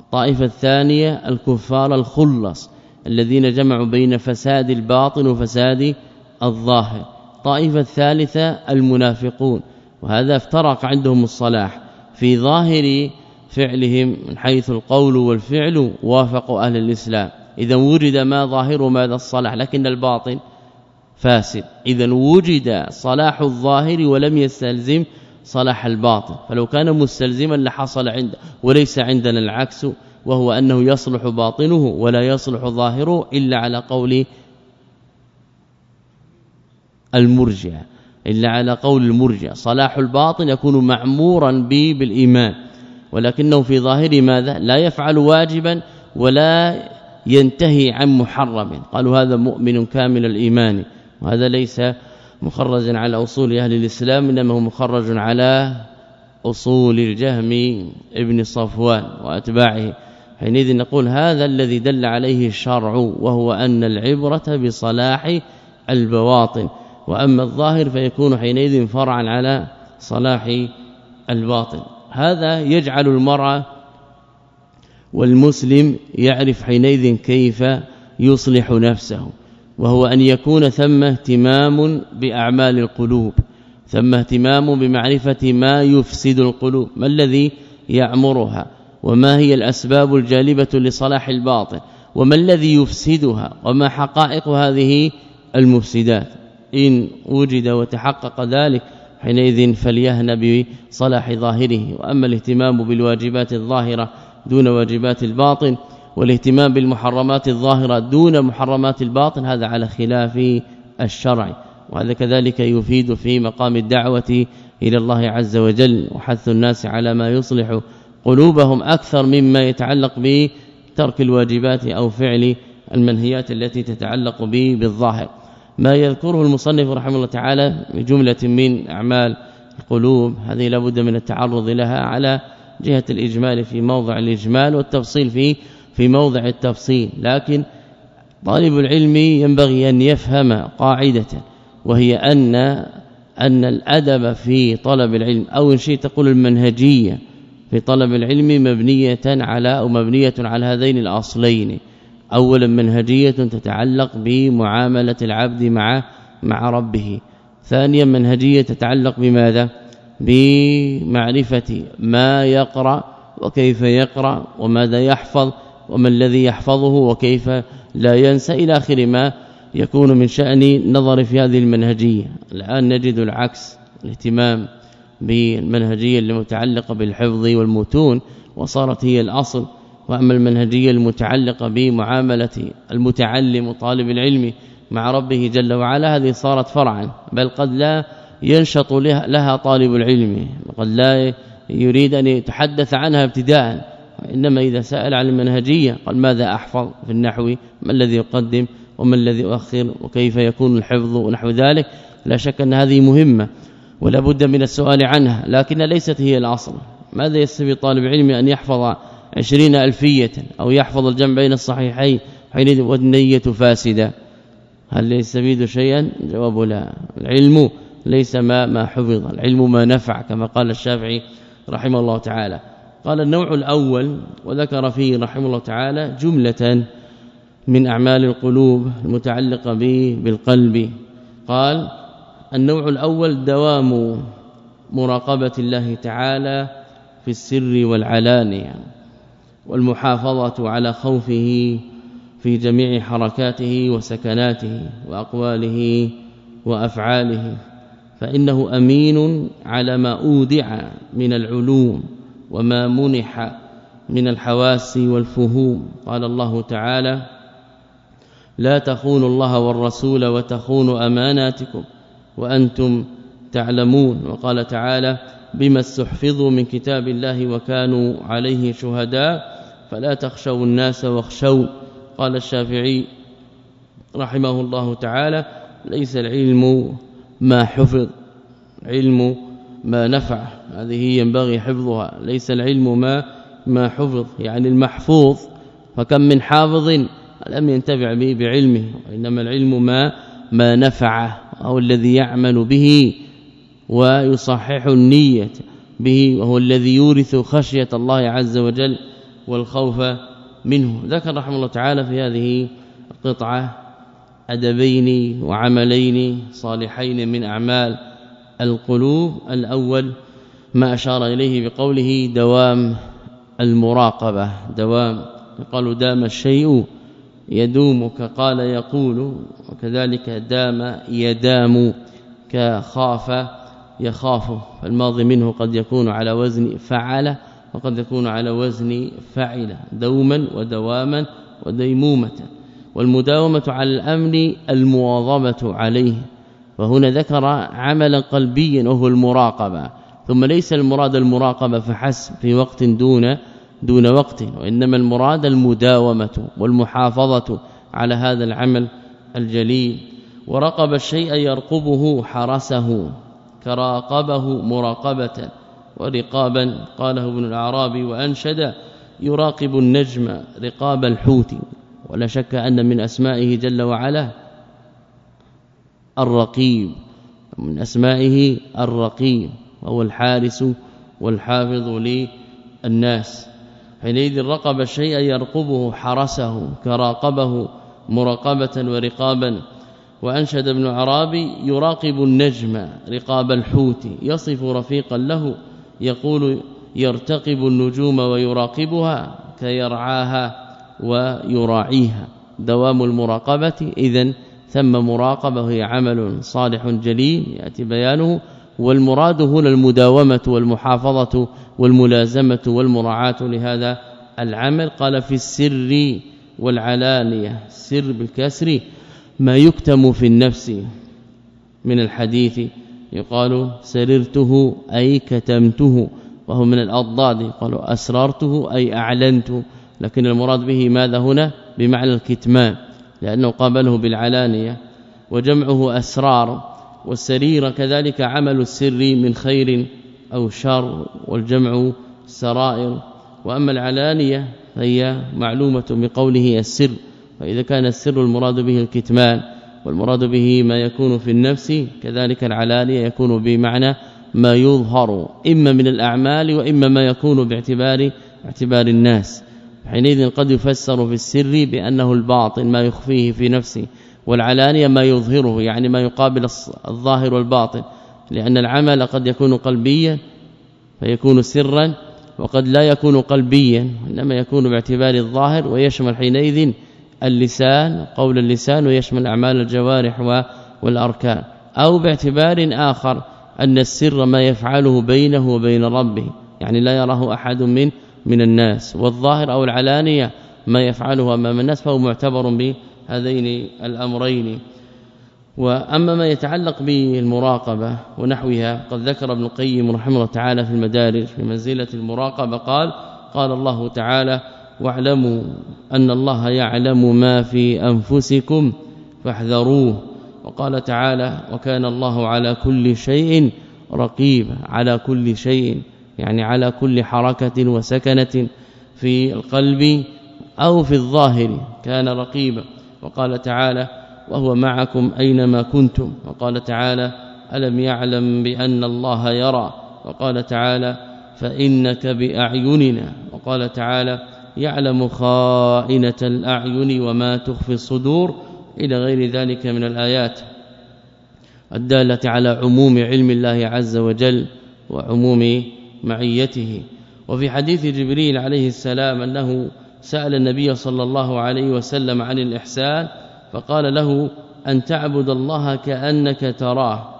الطائفة الثانية الكفار الخلص الذين جمعوا بين فساد الباطن وفساد الظاهر. الطائفة الثالثة المنافقون وهذا افترق عندهم الصلاح في ظاهر فعلهم من حيث القول والفعل وافقوا أهل الإسلام. إذا وجد ما ظاهر ماذا الصلاح لكن الباطن فاسد. إذا وجد صلاح الظاهر ولم يستلزم صلاح الباطن. فلو كان مستلزما لحصل عند وليس عندنا العكس وهو أنه يصلح باطنه ولا يصلح ظاهره إلا على قول المرجئه إلا على قول المرجئه صلاح الباطن يكون معمورا به بالإيمان ولكنه في ظاهر ماذا؟ لا يفعل واجبا ولا ينتهي عن محرم. قالوا هذا مؤمن كامل الإيمان وهذا ليس مخرجا على أصول أهل الإسلام إنما هو مخرج على أصول الجهم ابن صفوان وأتباعه. حينئذ نقول هذا الذي دل عليه الشرع وهو أن العبرة بصلاح البواطن. وأما الظاهر فيكون حينئذ فرعا على صلاح الباطن هذا يجعل المرأة والمسلم يعرف حينئذ كيف يصلح نفسه وهو أن يكون ثم اهتمام بأعمال القلوب ثم اهتمام بمعرفة ما يفسد القلوب ما الذي يعمرها وما هي الأسباب الجالبة لصلاح الباطن وما الذي يفسدها وما حقائق هذه المفسدات. إن وجد وتحقق ذلك حينئذ فليهن بصلاح ظاهره. وأما الاهتمام بالواجبات الظاهرة دون واجبات الباطن والاهتمام بالمحرمات الظاهرة دون محرمات الباطن هذا على خلاف الشرع. وهذا كذلك يفيد في مقام الدعوة إلى الله عز وجل وحث الناس على ما يصلح قلوبهم أكثر مما يتعلق بترك الواجبات أو فعل المنهيات التي تتعلق به بالظاهر. ما يذكره المصنف رحمه الله تعالى بجملة من أعمال القلوب هذه لابد من التعرض لها على جهة الإجمال في موضع الإجمال والتفصيل في في موضع التفصيل. لكن طالب العلم ينبغي أن يفهم قاعدة وهي أن أن الأدب في طلب العلم أو إن شئت تقول المنهجية في طلب العلم مبنية على أو مبنية على هذين الأصلين. أولا منهجيه تتعلق بمعاملة العبد مع مع ربه. ثانيا منهجيه تتعلق بماذا؟ بمعرفة ما يقرأ وكيف يقرأ وماذا يحفظ وما الذي يحفظه وكيف لا ينسى. إلى آخر ما يكون من شأن النظر في هذه المنهجية. الآن نجد العكس الاهتمام بالمنهجية المتعلقة بالحفظ والمتون وصارت هي الأصل وأما المنهجية المتعلقة بمعاملة المتعلم وطالب العلم مع ربه جل وعلا هذه صارت فرعا بل قد لا ينشط لها طالب العلم وقد لا يريد أن يتحدث عنها ابتداء انما إذا سأل عن المنهجية قال ماذا أحفظ في النحو؟ ما الذي يقدم وما الذي يؤخر وكيف يكون الحفظ؟ ونحو ذلك. لا شك أن هذه مهمة ولا بد من السؤال عنها لكن ليست هي الأصل. ماذا يستوي طالب علم أن يحفظ عشرين ألفية أو يحفظ الجمع بين الصحيحين حين والنية فاسدة. هل يستفيد شيئا؟ جواب لا. العلم ليس ما ما حفظ العلم ما نفع كما قال الشافعي رحمه الله تعالى. قال النوع الأول وذكر فيه رحمه الله تعالى جملة من أعمال القلوب المتعلقة به بالقلب. قال النوع الأول دوام مراقبة الله تعالى في السر والعلانية. والمحافظة على خوفه في جميع حركاته وسكناته وأقواله وأفعاله فإنه أمين على ما أودع من العلوم وما منح من الحواس والفهوم. قال الله تعالى لا تخونوا الله والرسول وتخونوا أماناتكم وأنتم تعلمون. وقال تعالى بما استحفظوا من كتاب الله وكانوا عليه شهداء. فلا تخشوا الناس واخشوا. قال الشافعي رحمه الله تعالى ليس العلم ما حفظ علم ما نفع. هذه ينبغي حفظها. ليس العلم ما ما حفظ يعني المحفوظ. فكم من حافظ لم ينتفع به بعلمه وإنما العلم ما ما نفعه أو الذي يعمل به ويصحح النية به وهو الذي يورث خشية الله عز وجل. والخوف منه. ذكر رحمه الله تعالى في هذه القطعة أدبين وعملين صالحين من أعمال القلوب. الأول ما أشار إليه بقوله دوام المراقبة. دوام قالوا دام الشيء يدوم كقال يقول وكذلك دام يدام كخاف يخاف. الماضي منه قد يكون على وزن فعل وقد يكون على وزن فعل دوما ودواما وديمومة. والمداومة على الأمن المواظبة عليه. وهنا ذكر عملا قلبيا وهو المراقبة. ثم ليس المراد المراقبة فحسب في وقت دون دون وقت وإنما المراد المداومة والمحافظة على هذا العمل الجليل. ورقب الشيء يرقبه حرسه كراقبه مراقبة. ورقابا قاله ابن الأعرابي وأنشد يراقب النجم رقاب الحوت ولا شك أن من أسمائه جل وعلا الرقيب. من أسمائه الرقيب وهو الحارس والحافظ للناس. حينئذ رقب الشيء يرقبه حرسه كراقبه مراقبة ورقابا. وأنشد ابن عرابي يراقب النجم رقاب الحوت يصف رفيقا له يقول يرتقب النجوم ويراقبها كيرعاها ويراعيها. دوام المراقبة اذا ثم مراقبة هي عمل صالح جليل يأتي بيانه. والمراد هنا المداومة والمحافظة والملازمة والمراعاة لهذا العمل. قال في السر والعلانية سر بالكسر ما يكتم في النفس من الحديث يقال سررته أي كتمته. وهو من الأضداد قالوا أسررته أي اعلنت لكن المراد به ماذا هنا؟ بمعنى الكتمان لأنه قابله بالعلانية. وجمعه أسرار والسرير كذلك عمل السر من خير أو شر والجمع سرائر. وأما العلانية فهي معلومة بقوله السر فإذا كان السر المراد به الكتمان. والمراد به ما يكون في النفس كذلك العلانية يكون بمعنى ما يظهر إما من الأعمال وإما ما يكون باعتبار اعتبار الناس. حينئذ قد يفسر في السر بأنه الباطن ما يخفيه في نفسه والعلانية ما يظهره يعني ما يقابل الظاهر والباطن. لأن العمل قد يكون قلبيا فيكون سرا وقد لا يكون قلبيا إنما يكون باعتبار الظاهر ويشمل حينئذ اللسان قول اللسان ويشمل أعمال الجوارح والأركان. أو باعتبار آخر أن السر ما يفعله بينه وبين ربه يعني لا يراه أحد من من الناس. والظاهر أو العلانية ما يفعله أمام الناس فهو معتبر بهذين الأمرين. وأما ما يتعلق بالمراقبة ونحوها قد ذكر ابن القيم رحمه الله تعالى في المدارج في منزلة المراقبة قال قال الله تعالى واعلموا أن الله يعلم ما في أنفسكم فاحذروه. وقال تعالى وكان الله على كل شيء رقيبا على كل شيء يعني على كل حركة وسكنة في القلب أو في الظاهر كان رقيبا وقال تعالى وهو معكم أينما كنتم. وقال تعالى ألم يعلم بأن الله يرى. وقال تعالى فإنك بأعيننا. وقال تعالى يعلم خائنة الأعين وما تخفي الصدور إلى غير ذلك من الآيات الدالة على عموم علم الله عز وجل وعموم معيته. وفي حديث جبريل عليه السلام أنه سأل النبي صلى الله عليه وسلم عن الإحسان فقال له أن تعبد الله كأنك تراه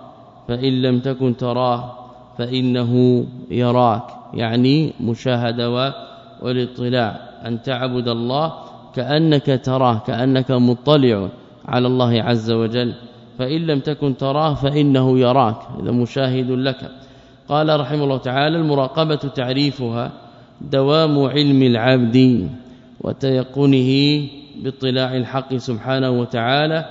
فإن لم تكن تراه فإنه يراك يعني مشاهدة والاطلاع. أن تعبد الله كأنك تراه كأنك مطلع على الله عز وجل. فإن لم تكن تراه فإنه يراك. إذا مشاهد لك. قال رحمه الله تعالى المراقبة تعريفها دوام علم العبد وتيقنه باطلاع الحق سبحانه وتعالى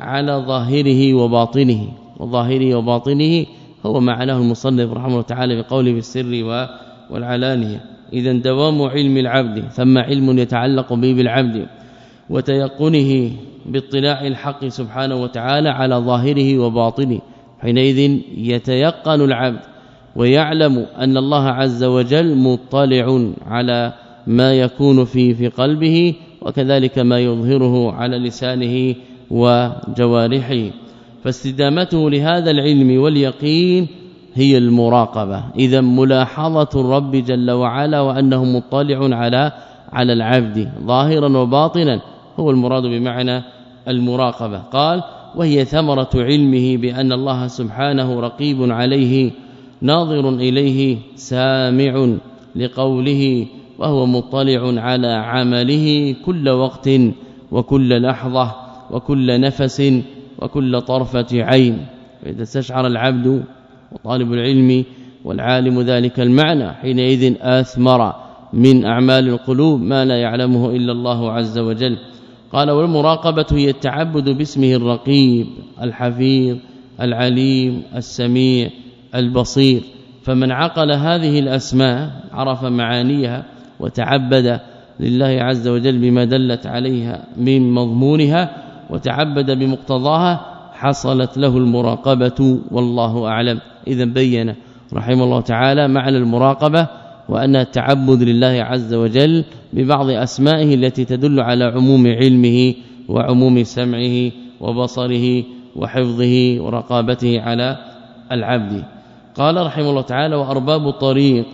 على ظاهره وباطنه. وظاهره وباطنه هو معناه المصنف رحمه الله تعالى بقوله بالسر والعلانية. اذا دوام علم العبد ثم علم يتعلق به بالعبد وتيقنه باطلاع الحق سبحانه وتعالى على ظاهره وباطنه. حينئذ يتيقن العبد ويعلم أن الله عز وجل مطلع على ما يكون في في قلبه وكذلك ما يظهره على لسانه وجوارحه. فاستدامته لهذا العلم واليقين هي المراقبة. إذا ملاحظة الرب جل وعلا وأنه مطلع على على العبد ظاهرا وباطنا هو المراد بمعنى المراقبة. قال وهي ثمرة علمه بأن الله سبحانه رقيب عليه ناظر إليه سامع لقوله وهو مطلع على عمله كل وقت وكل لحظة وكل نفس وكل طرفة عين. فإذا استشعر العبد وطالب العلم والعالم ذلك المعنى حينئذ آثمر من أعمال القلوب ما لا يعلمه إلا الله عز وجل. قال والمراقبة هي التعبد باسمه الرقيب الحفيظ العليم السميع البصير. فمن عقل هذه الأسماء عرف معانيها وتعبد لله عز وجل بما دلت عليها من مضمونها وتعبد بمقتضاها حصلت له المراقبة والله أعلم. اذا بين رحمه الله تعالى معنى المراقبة وأن التعبد لله عز وجل ببعض أسمائه التي تدل على عموم علمه وعموم سمعه وبصره وحفظه ورقابته على العبد. قال رحمه الله تعالى وأرباب الطريق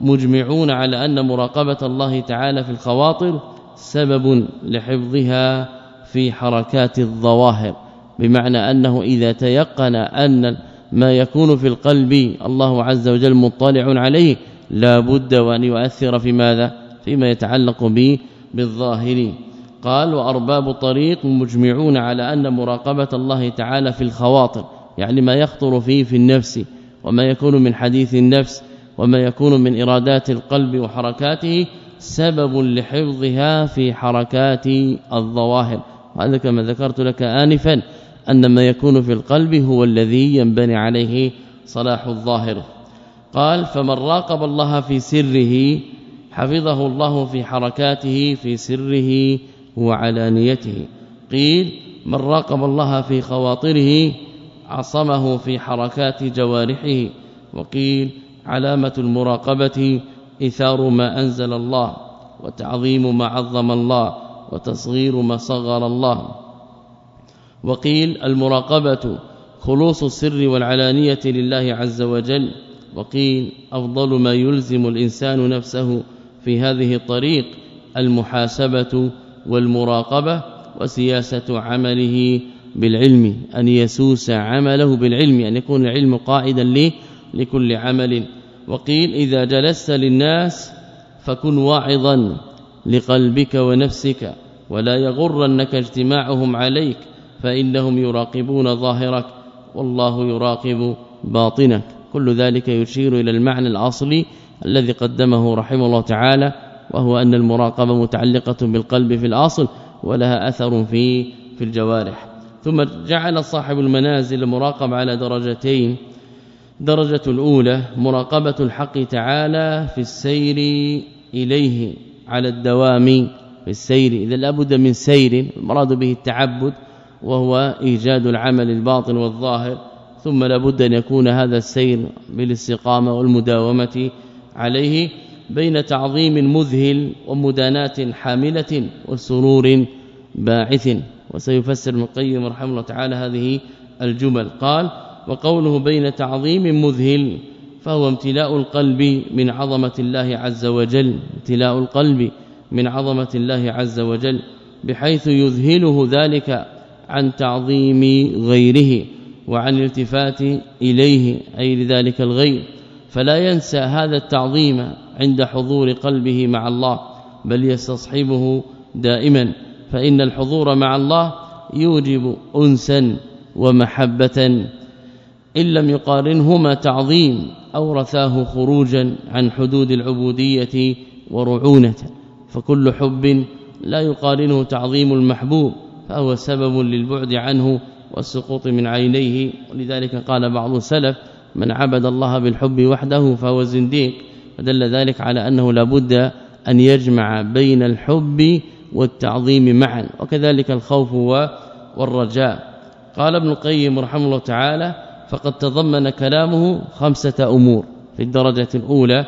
مجمعون على أن مراقبة الله تعالى في الخواطر سبب لحفظها في حركات الظواهر. بمعنى أنه إذا تيقن أن ما يكون في القلب الله عز وجل مطلع عليه لا بد وأن يؤثر في ماذا؟ فيما يتعلق به بالظاهر. قال وأرباب الطريق مجمعون على أن مراقبة الله تعالى في الخواطر يعني ما يخطر فيه في النفس وما يكون من حديث النفس وما يكون من إرادات القلب وحركاته سبب لحفظها في حركات الظواهر. وهذا كما ذكرت لك آنفا. أن ما يكون في القلب هو الذي ينبني عليه صلاح الظاهر. قال فمن راقب الله في سره حفظه الله في حركاته في سره وعلانيته. قيل من راقب الله في خواطره عصمه في حركات جوارحه. وقيل علامة المراقبة إثار ما أنزل الله وتعظيم ما عظم الله وتصغير ما صغر الله. وقيل المراقبة خلوص السر والعلانية لله عز وجل. وقيل أفضل ما يلزم الإنسان نفسه في هذه الطريق المحاسبة والمراقبة وسياسة عمله بالعلم أن يسوس عمله بالعلم أن يكون العلم قائدا له لكل عمل. وقيل إذا جلست للناس فكن واعظا لقلبك ونفسك ولا يغرنك اجتماعهم عليك. فإنهم يراقبون ظاهرك والله يراقب باطنك. كل ذلك يشير إلى المعنى الأصلي الذي قدمه رحمه الله تعالى وهو أن المراقبة متعلقة بالقلب في الأصل ولها أثر في في الجوارح. ثم جعل صاحب المنازل المراقب على درجتين. درجة الأولى مراقبة الحق تعالى في السير إليه على الدوام في السير. إذا لابد من سير المراد به التعبد وهو إيجاد العمل الباطن والظاهر ثم لابد أن يكون هذا السير بالاستقامة والمداومة عليه بين تعظيم مذهل ومدانات حاملة وسرور باعث. وسيفسر ابن القيم رحمه الله تعالى هذه الجمل. قال وقوله بين تعظيم مذهل فهو امتلاء القلب من عظمة الله عز وجل امتلاء القلب من عظمة الله عز وجل بحيث يذهله ذلك عن تعظيم غيره وعن الالتفات إليه أي لذلك الغير. فلا ينسى هذا التعظيم عند حضور قلبه مع الله بل يستصحبه دائما. فإن الحضور مع الله يوجب انسا ومحبة. إن لم يقارنهما تعظيم أورثاه خروجا عن حدود العبودية ورعونة. فكل حب لا يقارنه تعظيم المحبوب. فهو سبب للبعد عنه والسقوط من عينيه. ولذلك قال بعض السلف من عبد الله بالحب وحده فهو زنديق. فدل ذلك على أنه لابد أن يجمع بين الحب والتعظيم معا. وكذلك الخوف والرجاء. قال ابن القيم رحمه الله تعالى فقد تضمن كلامه خمسة أمور. في الدرجة الأولى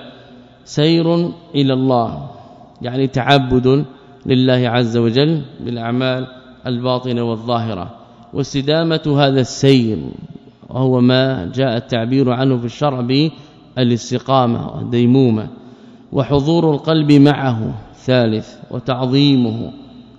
سير إلى الله يعني تعبد لله عز وجل بالأعمال الباطنة والظاهرة واستدامة هذا السير وهو ما جاء التعبير عنه في الشرع بالاستقامة والديمومة وحضور القلب معه ثالث وتعظيمه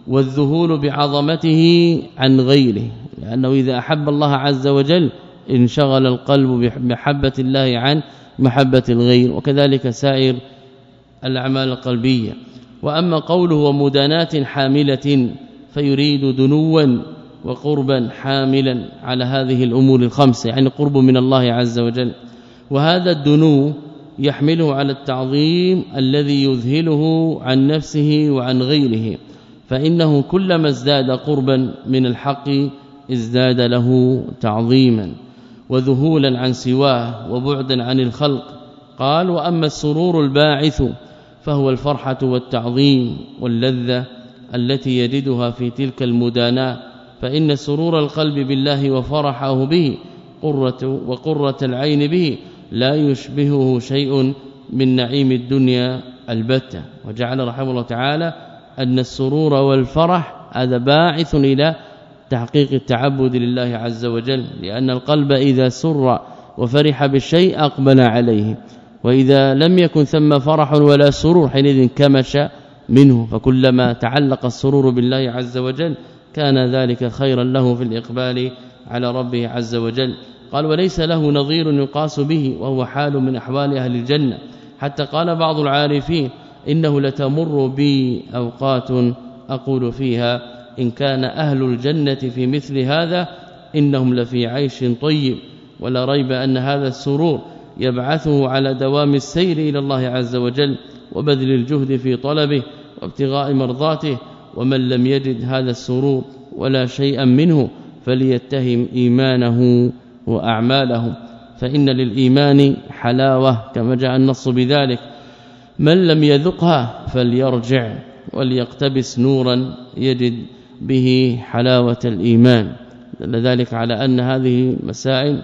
والذهول بعظمته عن غيره لأنه إذا أحب الله عز وجل انشغل القلب بمحبة الله عن محبة الغير وكذلك سائر الأعمال القلبية. وأما قوله ومدانات حاملة فيريد دنوا وقربا حاملا على هذه الأمور الخمسة يعني قرب من الله عز وجل. وهذا الدنو يحمله على التعظيم الذي يذهله عن نفسه وعن غيره. فإنه كلما ازداد قربا من الحق ازداد له تعظيما. وذهولا عن سواه وبعدا عن الخلق. قال وأما السرور الباعث فهو الفرحة والتعظيم واللذة التي يجدها في تلك المداناة فإن سرور القلب بالله وفرحه به قرة وقرة العين به لا يشبهه شيء من نعيم الدنيا البتة. وجعل رحمه الله تعالى أن السرور والفرح هذا باعث إلى تحقيق التعبد لله عز وجل لأن القلب إذا سر وفرح بالشيء أقبل عليه. وإذا لم يكن ثم فرح ولا سرور حينئذ كمش منه. فكلما تعلق السرور بالله عز وجل كان ذلك خيرا له في الإقبال على ربه عز وجل. قال وليس له نظير يقاس به وهو حال من أحوال أهل الجنة. حتى قال بعض العارفين إنه لتمر بي أوقات أقول فيها إن كان أهل الجنة في مثل هذا إنهم لفي عيش طيب. ولا ريب أن هذا السرور يبعثه على دوام السير إلى الله عز وجل وبذل الجهد في طلبه وابتغاء مرضاته ومن لم يجد هذا السرور ولا شيئا منه فليتهم إيمانه وأعماله فإن للإيمان حلاوة كما جاء النص بذلك. من لم يذقها فليرجع وليقتبس نورا يجد به حلاوة الإيمان. لذلك على أن هذه مسائل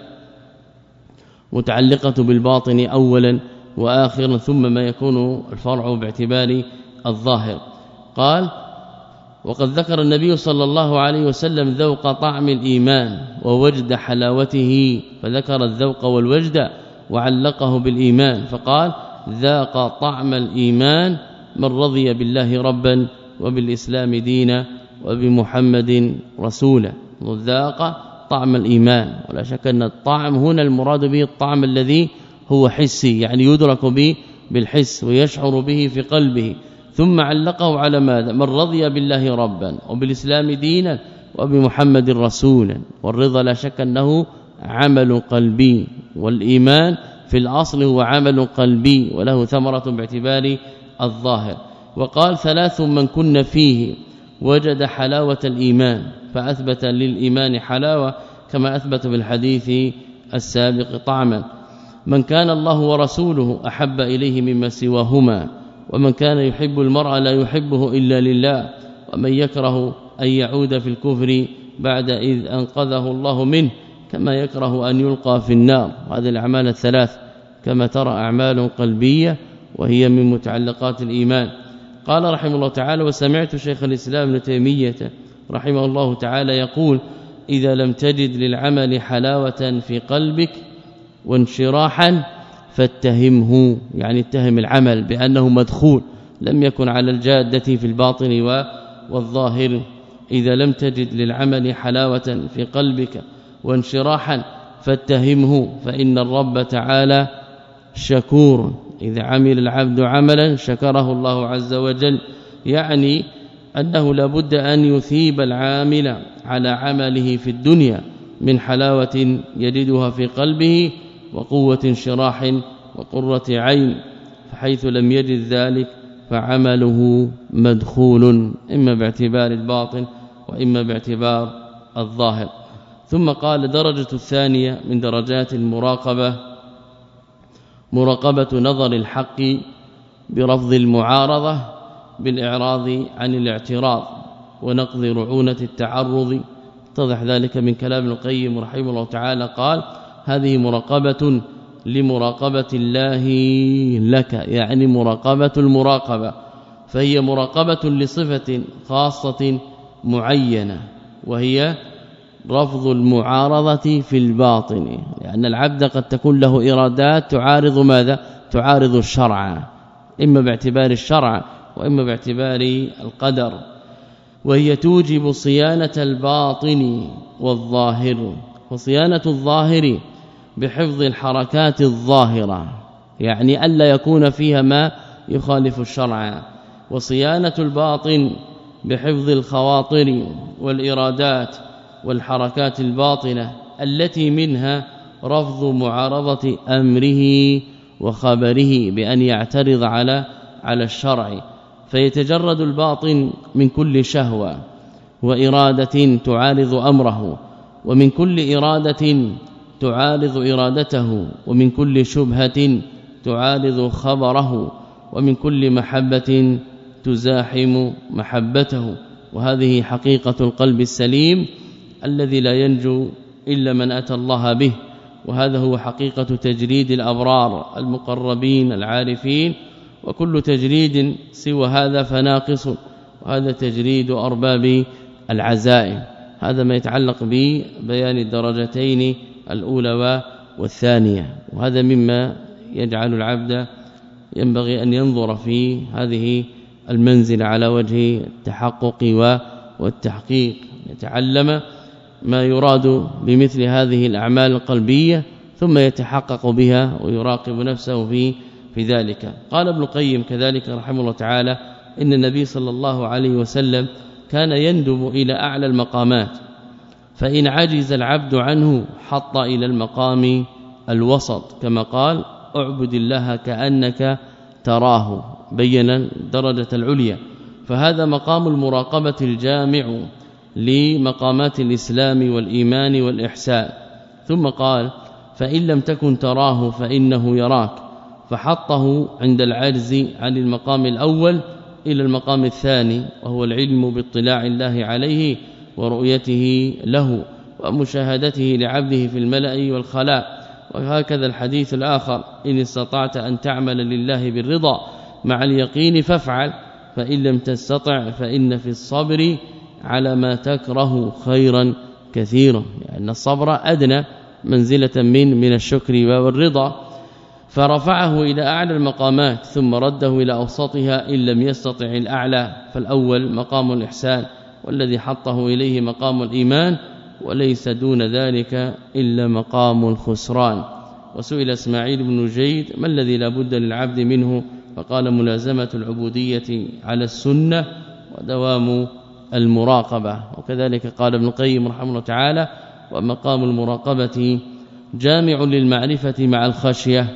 متعلقة بالباطن اولا واخرا ثم ما يكون الفرع باعتبار الظاهر. قال وقد ذكر النبي صلى الله عليه وسلم ذوق طعم الإيمان ووجد حلاوته فذكر الذوق والوجد وعلقه بالإيمان فقال ذاق طعم الإيمان من رضي بالله ربا وبالإسلام دينا وبمحمد رسولا. ذاق طعم الإيمان. ولا شك أن الطعم هنا المراد به الطعم الذي هو حسي يعني يدرك به بالحس ويشعر به في قلبه. ثم علقه على ماذا؟ من رضي بالله ربا وبالإسلام دينا وبمحمد رسولا والرضا لا شك أنه عمل قلبي والإيمان في الأصل هو عمل قلبي وله ثمرة باعتبار الظاهر. وقال ثلاث من كن فيه وجد حلاوة الإيمان فأثبت للإيمان حلاوة كما أثبت في الحديث السابق طعما. من كان الله ورسوله أحب إليه مما سواهما ومن كان يحب المرء لا يحبه إلا لله ومن يكره أن يعود في الكفر بعد إذ أنقذه الله منه كما يكره أن يلقى في النار. هذه الأعمال الثلاث كما ترى أعمال قلبية وهي من متعلقات الإيمان. قال رحمه الله تعالى وسمعت شيخ الإسلام ابن تيمية رحمه الله تعالى يقول إذا لم تجد للعمل حلاوة في قلبك وانشراحا فاتهمه يعني اتهم العمل بأنه مدخول لم يكن على الجادة في الباطن والظاهر. إذا لم تجد للعمل حلاوة في قلبك وانشراحا فاتهمه فإن الرب تعالى شكور. إذا عمل العبد عملا شكره الله عز وجل يعني أنه لابد أن يثيب العامل على عمله في الدنيا من حلاوة يجدها في قلبه وقوة انشراح وقرة عين فحيث لم يجد ذلك فعمله مدخول إما باعتبار الباطن وإما باعتبار الظاهر. ثم قال درجة الثانية من درجات المراقبة مراقبة نظر الحق برفض المعارضة بالإعراض عن الاعتراض ونقض رعونة التعرض. اتضح ذلك من كلام القيم رحمه الله تعالى قال هذه مراقبة لمراقبة الله لك يعني مراقبة المراقبة فهي مراقبة لصفة خاصة معينة وهي رفض المعارضة في الباطن لأن العبد قد تكون له إرادات تعارض ماذا؟ تعارض الشرع إما باعتبار الشرع وإما باعتبار القدر وهي توجب صيانة الباطن والظاهر وصيانة الظاهر بحفظ الحركات الظاهرة يعني ألا يكون فيها ما يخالف الشرع. وصيانة الباطن بحفظ الخواطر والإرادات والحركات الباطنة التي منها رفض معارضة أمره وخبره بأن يعترض على على الشرع. فيتجرد الباطن من كل شهوة وإرادة تعارض أمره ومن كل إرادة تعارض إرادته ومن كل شبهة تعارض خبره ومن كل محبة تزاحم محبته. وهذه حقيقة القلب السليم الذي لا ينجو إلا من أتى الله به. وهذا هو حقيقة تجريد الأبرار المقربين العارفين. وكل تجريد سوى هذا فناقص وهذا تجريد أرباب العزائم. هذا ما يتعلق ببيان الدرجتين الأولى والثانية. وهذا مما يجعل العبد ينبغي أن ينظر في هذه المنزل على وجه التحقق والتحقيق. يتعلم ما يراد بمثل هذه الأعمال القلبية ثم يتحقق بها ويراقب نفسه في في ذلك. قال ابن القيم كذلك رحمه الله تعالى إن النبي صلى الله عليه وسلم كان يندب إلى أعلى المقامات. فإن عجز العبد عنه حط إلى المقام الوسط كما قال اعبد الله كأنك تراه. بين الدرجة العليا. فهذا مقام المراقبة الجامع لمقامات الإسلام والإيمان والإحسان. ثم قال فإن لم تكن تراه فإنه يراك. فحطه عند العجز عن المقام الأول إلى المقام الثاني وهو العلم باطلاع الله عليه ورؤيته له ومشاهدته لعبده في الملأ والخلاء. وهكذا الحديث الآخر إن استطعت أن تعمل لله بالرضا مع اليقين فافعل فإن لم تستطع فإن في الصبر على ما تكره خيرا كثيرا. لأن الصبر أدنى منزلة من من الشكر والرضا. فرفعه إلى أعلى المقامات ثم رده إلى أوسطها إن لم يستطع الأعلى فالأول مقام الإحسان. والذي حطه إليه مقام الإيمان وليس دون ذلك إلا مقام الخسران. وسئل إسماعيل بن جيد ما الذي لا بد للعبد منه؟ فقال ملازمة العبودية على السنة ودوام المراقبة. وكذلك قال ابن القيم رحمه الله تعالى ومقام المراقبة جامع للمعرفة مع الخشية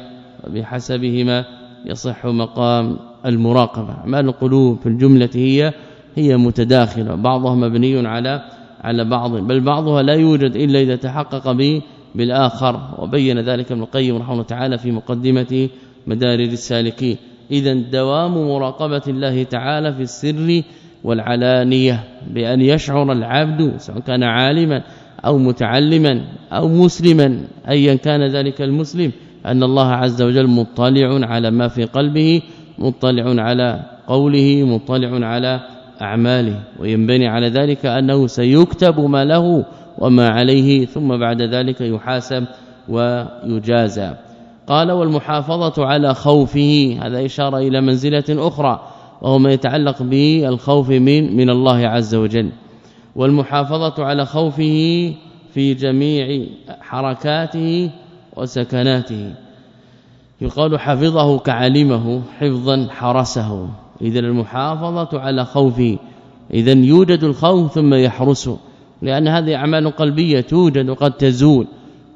وبحسبهما يصح مقام المراقبة. أعمال القلوب في الجملة هي هي متداخلة بعضها مبني على على بعض بل بعضها لا يوجد إلا إذا تحقق به بالآخر وبين ذلك ابن القيم رحمه الله تعالى في مقدمة مدارج السالكين. اذا دوام مراقبة الله تعالى في السر والعلانية بأن يشعر العبد سواء كان عالما أو متعلما أو مسلما أيا كان ذلك المسلم أن الله عز وجل مطلع على ما في قلبه مطلع على قوله مطلع على اعماله وينبني على ذلك أنه سيكتب ما له وما عليه ثم بعد ذلك يحاسب ويجازى. قال والمحافظة على خوفه هذا إشارة إلى منزلة أخرى وهو ما يتعلق بالخوف من من الله عز وجل. والمحافظة على خوفه في جميع حركاته وسكناته. يقال حفظه كعلمه حفظا حرسه. اذا المحافظة على خوفه اذا يوجد الخوف ثم يحرسه لأن هذه أعمال قلبية توجد وقد تزول.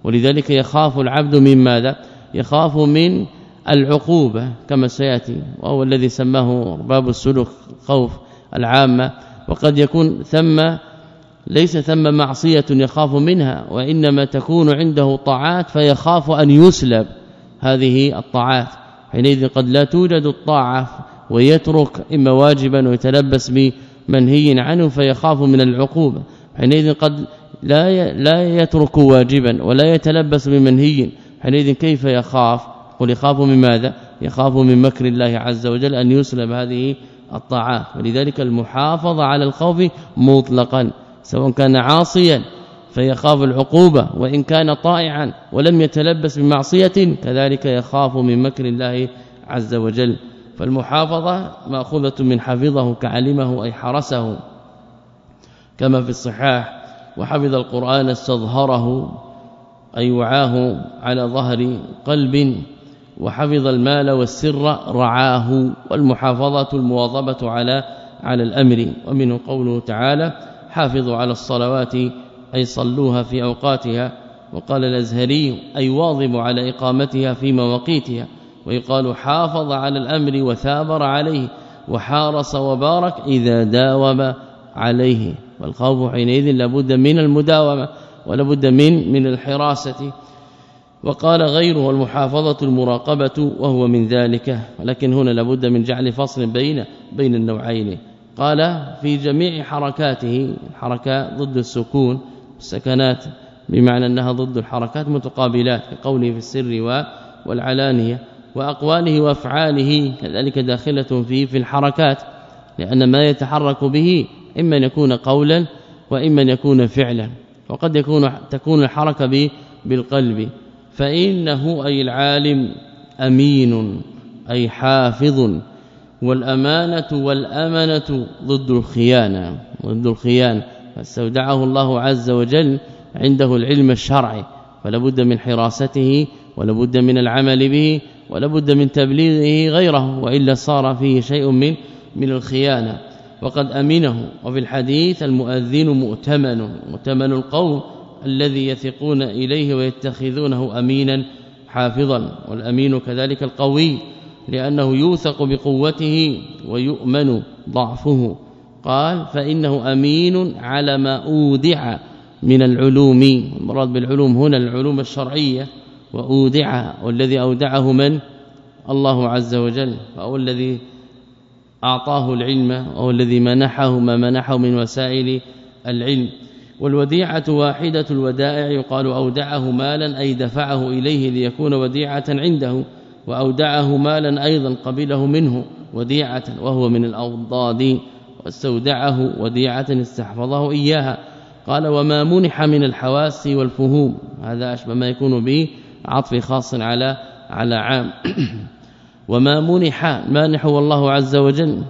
ولذلك يخاف العبد من ماذا؟ يخاف من العقوبة كما سيأتي وهو الذي سماه باب السلوك خوف العامة. وقد يكون ثم ليس ثم معصية يخاف منها وإنما تكون عنده طاعات فيخاف أن يسلب هذه الطاعات. حينئذ قد لا توجد الطاعة ويترك إما واجبا ويتلبس بمنهي عنه فيخاف من العقوبة. حينئذ قد لا لا يترك واجبا ولا يتلبس بمنهي. حينئذ كيف يخاف؟ قل يخاف من ماذا؟ يخاف من مكر الله عز وجل أن يسلب هذه الطاعات. ولذلك المحافظة على الخوف مطلقا سواء كان عاصيا فيخاف العقوبة وإن كان طائعا ولم يتلبس بمعصية كذلك يخاف من مكر الله عز وجل. فالمحافظة مأخوذة من حفظه كعلمه أي حرسه. كما في الصحاح وحفظ القرآن استظهره أي وعاه على ظهر قلب وحفظ المال والسر رعاه. والمحافظة المواظبة على على الأمر. ومنه قوله تعالى حافظوا على الصلوات أي صلوها في أوقاتها وقال الأزهري أي واظب على إقامتها في مواقيتها ويقال حافظ على الأمر وثابر عليه وحارس وبارك إذا داوم عليه والخوف حينئذ لابد من المداومة ولابد من من الحراسة وقال غيره المحافظة المراقبة وهو من ذلك ولكن هنا لابد من جعل فصل بين بين النوعين قال في جميع حركاته الحركات ضد السكون السكنات بمعنى أنها ضد الحركات متقابلات كقوله في السر والعلانية وأقواله وأفعاله كذلك داخلة فيه في الحركات لأن ما يتحرك به إما أن يكون قولا وإما أن يكون فعلا وقد يكون تكون الحركة بالقلب. فإنه أي العالم أمين أي حافظ والأمانة والأمنة ضد الخيانة ضد الخيانة. فاستودعه الله عز وجل عنده العلم الشرعي فلا بد من حراسته ولا بد من العمل به ولا بد من تبليغه غيره وإلا صار فيه شيء من من الخيانة. وقد امنه وفي الحديث المؤذن مؤتمن مؤتمن القوم الذي يثقون إليه ويتخذونه أمينا حافظا. والأمين كذلك القوي لأنه يوثق بقوته ويؤمن ضعفه. قال فإنه أمين على ما أودع من العلوم. المراد بالعلوم هنا العلوم الشرعية. وأودع والذي أودعه من؟ الله عز وجل. فهو الذي أعطاه العلم وهو الذي منحه ما منحه من وسائل العلم. والوديعة واحدة الودائع يقال أودعه مالا أي دفعه إليه ليكون وديعة عنده. وأودعه مالا أيضا قبله منه وديعة وهو من الأوضاد. واستودعه وديعة استحفظه إياها. قال وما منح من الحواس والفهوم. هذا أشبه ما يكون به عطف خاص على على عام. وما منح مانح والله عز وجل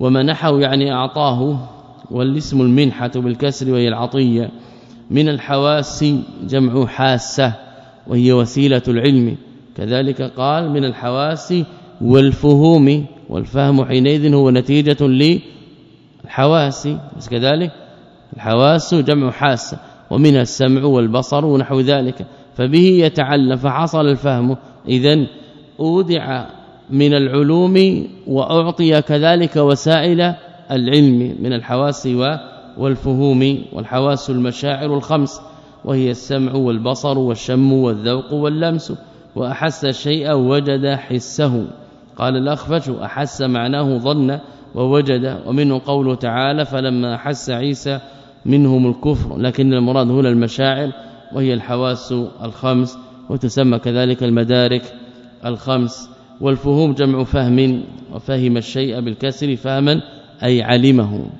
ومنحه يعني أعطاه والاسم المنحة بالكسر وهي العطية من الحواس جمع حاسة وهي وسيلة العلم. كذلك قال من الحواس والفهوم والفهم حينئذ هو نتيجة للحواس. كذلك الحواس جمع حاسة ومن السمع والبصر ونحو ذلك. فبه يتعلم فحصل الفهم. اذا أودع من العلوم وأعطي كذلك وسائل العلم من الحواس والفهوم والحواس المشاعر الخمس وهي السمع والبصر والشم والذوق واللمس. وأحس الشيء وجد حسه. قال الأخفش أحس معناه ظن ووجد. ومنه قوله تعالى فلما أحس عيسى منهم الكفر. لكن المراد هنا المشاعر وهي الحواس الخمس وتسمى كذلك المدارك الخمس. والفهوم جمع فهم وفهم الشيء بالكسر فهما أي علمه.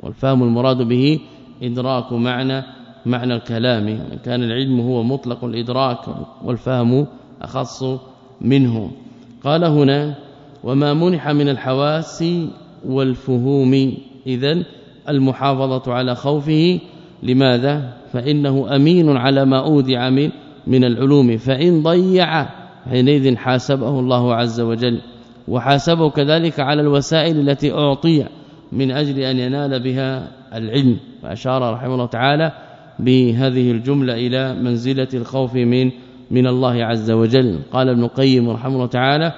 والفهم المراد به إدراك معنى معنى الكلام. كان العلم هو مطلق الإدراك والفهم أخص منه. قال هنا وما منح من الحواس والفهوم اذا المحافظة على خوفه. لماذا؟ فإنه أمين على ما اودع من من العلوم. فإن ضيع حينئذ حاسبه الله عز وجل. وحاسبه كذلك على الوسائل التي أعطي من أجل أن ينال بها العلم. واشار رحمه الله تعالى بهذه الجملة إلى منزلة الخوف من من الله عز وجل. قال ابن القيم رحمه الله تعالى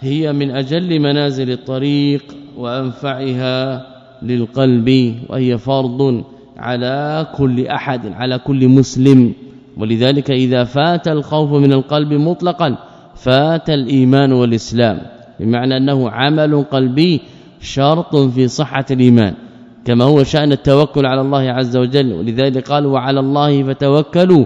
هي من أجل منازل الطريق وأنفعها للقلب وهي فرض على كل أحد على كل مسلم. ولذلك إذا فات الخوف من القلب مطلقا فات الإيمان والإسلام. بمعنى أنه عمل قلبي شرط في صحة الإيمان كما هو شأن التوكل على الله عز وجل. ولذلك قال وعلى الله فتوكلوا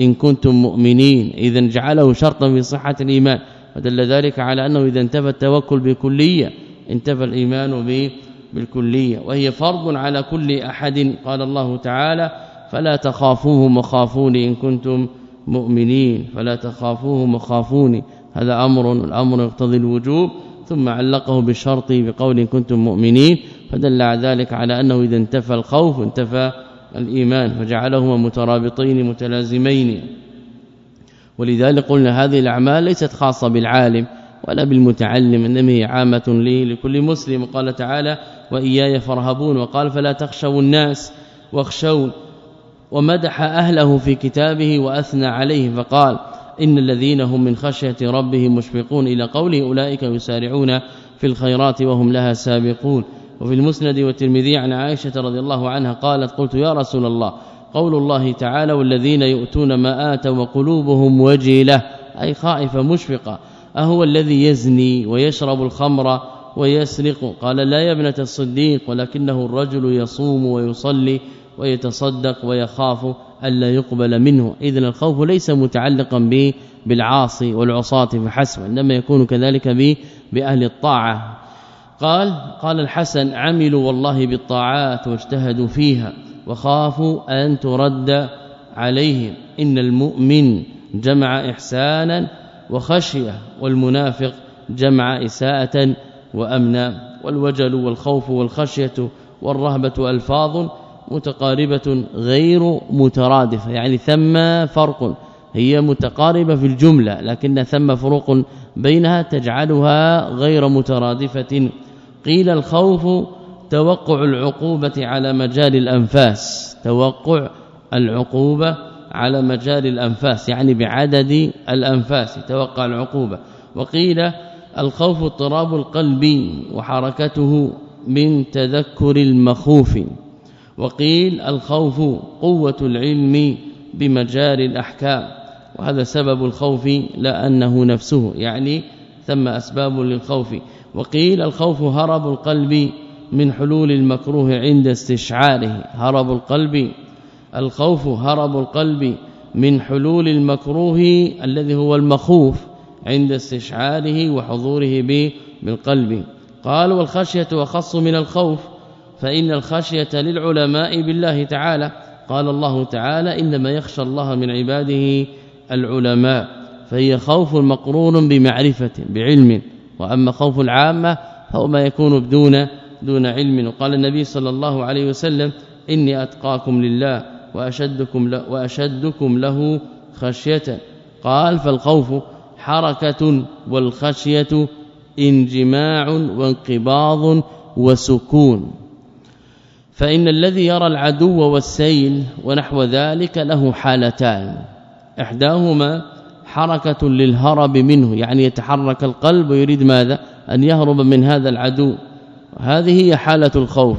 إن كنتم مؤمنين اذا جعله شرطا في صحة الإيمان. ودل ذلك على أنه إذا انتفى التوكل بكلية انتفى الإيمان به بالكلية وهي فرض على كل أحد قال الله تعالى فلا تخافوهم وخافوني إن كنتم مؤمنين فلا تخافوهم وخافوني. هذا أمر الأمر يقتضي الوجوب ثم علقه بالشرط بقول إن كنتم مؤمنين فدل ذلك على أنه إذا انتفى الخوف انتفى الإيمان فجعلهما مترابطين متلازمين. ولذلك قلنا هذه الأعمال ليست خاصة بالعالم ولا بالمتعلم إنما هي عامة لكل مسلم. قال تعالى وإياي فارهبون وقال فلا تخشوا الناس واخشون ومدح أهله في كتابه وأثنى عليه فقال إن الذين هم من خشية ربهم مشفقون إلى قوله أولئك يسارعون في الخيرات وهم لها سابقون وفي المسند والترمذي عن عائشة رضي الله عنها قالت قلت يا رسول الله قول الله تعالى والذين يؤتون ما آتوا وقلوبهم وجلة أي خائفة مشفقة أهو الذي يزني ويشرب الخمر ويسرق. قال لا يا ابنة الصديق ولكنه الرجل يصوم ويصلي ويتصدق ويخاف الا يقبل منه. اذا الخوف ليس متعلقا به بالعاصي والعصاة فحسب إنما يكون كذلك به بأهل الطاعة. قال قال الحسن عملوا والله بالطاعات واجتهدوا فيها وخافوا أن ترد عليهم. إن المؤمن جمع إحسانا وخشية والمنافق جمع إساءة وأمنا والوجل والخوف والخشية والرهبة ألفاظ متقاربة غير مترادفة. يعني ثم فرق هي متقاربة في الجملة لكن ثم فروق بينها تجعلها غير مترادفة. قيل الخوف توقع العقوبة على مجال الأنفاس. توقع العقوبة على مجال الأنفاس يعني بعدد الأنفاس توقع العقوبة. وقيل الخوف اضطراب القلب وحركته من تذكر المخوف. وقيل الخوف قوة العلم بمجال الأحكام وهذا سبب الخوف لا أنه نفسه يعني ثم أسباب للخوف. وقيل الخوف هرب القلب من حلول المكروه عند استشعاره. هرب القلب الخوف هرب القلب من حلول المكروه الذي هو المخوف. عند استشعاره وحضوره به بالقلب. قال والخشية وخص من الخوف فإن الخشية للعلماء بالله تعالى. قال الله تعالى إنما يخشى الله من عباده العلماء فهي خوف مقرون بمعرفة بعلم. وأما خوف العامة فهو ما يكون بدون دون علم. وقال النبي صلى الله عليه وسلم إني أتقاكم لله وأشدكم له وأشدكم له خشية. قال فالخوف حركة والخشية انجماع وانقباض وسكون. فإن الذي يرى العدو والسيل ونحو ذلك له حالتان. إحداهما حركة للهرب منه يعني يتحرك القلب ويريد ماذا؟ أن يهرب من هذا العدو. هذه هي حالة الخوف.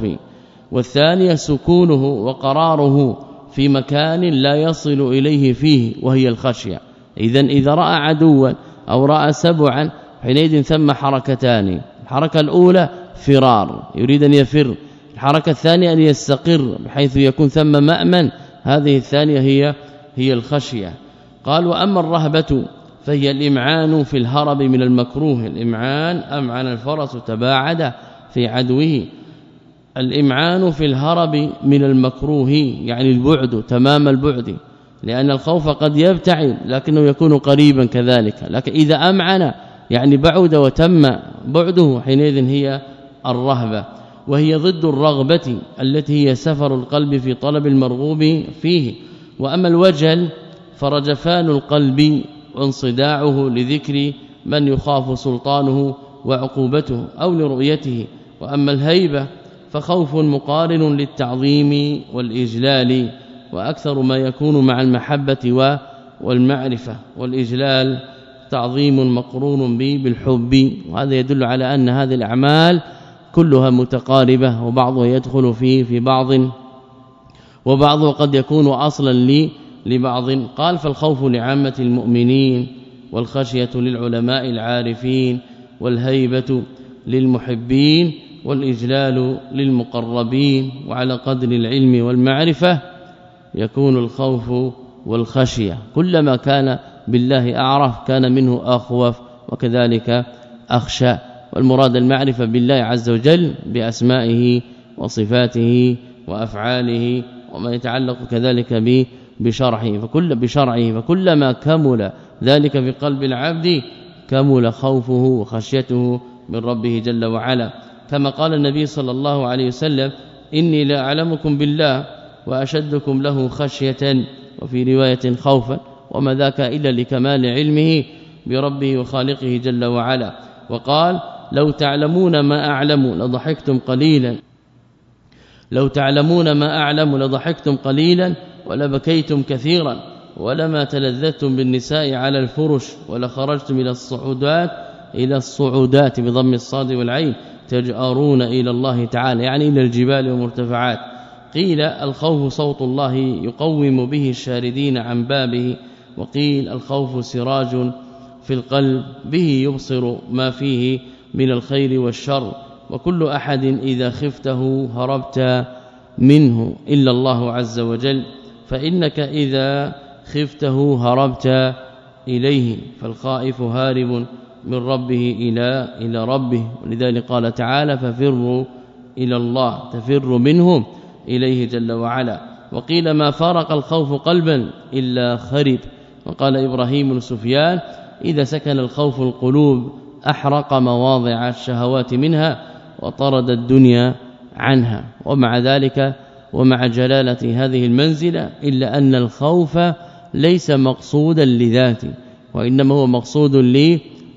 والثانية سكونه وقراره في مكان لا يصل إليه فيه وهي الخشية. اذا إذا رأى عدوا أو رأى سبعا حينئذ ثم حركتان. الحركة الأولى فرار يريد أن يفر. الحركة الثانية أن يستقر بحيث يكون ثم مأمن. هذه الثانية هي هي الخشية. قال وأما الرهبة فهي الإمعان في الهرب من المكروه. الإمعان امعن الفرس تباعد في عدوه. الإمعان في الهرب من المكروه يعني البعد تمام البعد. لأن الخوف قد يبتعد لكنه يكون قريبا كذلك. لكن إذا أمعن يعني بعد وتم بعده حينئذ هي الرهبة. وهي ضد الرغبة التي هي سفر القلب في طلب المرغوب فيه. وأما الوجل فرجفان القلب وانصداعه لذكر من يخاف سلطانه وعقوبته أو لرؤيته. وأما الهيبة فخوف مقارن للتعظيم والإجلال. وأكثر ما يكون مع المحبة والمعرفة والإجلال تعظيم مقرون به بالحب. وهذا يدل على أن هذه الأعمال كلها متقاربة وبعضها يدخل فيه في بعض وبعضه قد يكون أصلا لي لبعض. قال فالخوف لعامة المؤمنين والخشية للعلماء العارفين والهيبة للمحبين والإجلال للمقربين وعلى قدر العلم والمعرفة يكون الخوف والخشية. كلما كان بالله أعرف كان منه أخوف وكذلك أخشى. والمراد المعرفة بالله عز وجل بأسمائه وصفاته وأفعاله وما يتعلق كذلك به بشرعه. فكل بشرعه. فكلما كمل ذلك في قلب العبد كمل خوفه وخشيته من ربه جل وعلا. كما قال النبي صلى الله عليه وسلم إني لا أعلمكم بالله وأشدكم له خشية وفي رواية خوفا وما ذاك إلا لكمال علمه بربه وخالقه جل وعلا. وقال لو تعلمون ما أعلم لضحكتم قليلا. لو تعلمون ما أعلم لضحكتم قليلا ولبكيتم كثيرا ولما تلذذتم بالنساء على الفرش ولخرجتم إلى الصعودات إلى الصعودات بضم الصاد والعين تجأرون إلى الله تعالى يعني إلى الجبال والمرتفعات قيل الخوف صوت الله يقوم به الشاردين عن بابه وقيل الخوف سراج في القلب به يبصر ما فيه من الخير والشر وكل أحد إذا خفته هربت منه إلا الله عز وجل فإنك إذا خفته هربت إليه فالخائف هارب من ربه إلى إلى ربه ولذلك قال تعالى ففروا إلى الله تفر منهم إليه جل وعلا. وقيل ما فارق الخوف قلبا إلا خرب. وقال إبراهيم سفيان إذا سكن الخوف القلوب أحرق مواضع الشهوات منها وطرد الدنيا عنها. ومع ذلك ومع جلالة هذه المنزلة إلا أن الخوف ليس مقصودا لذاته وإنما هو مقصود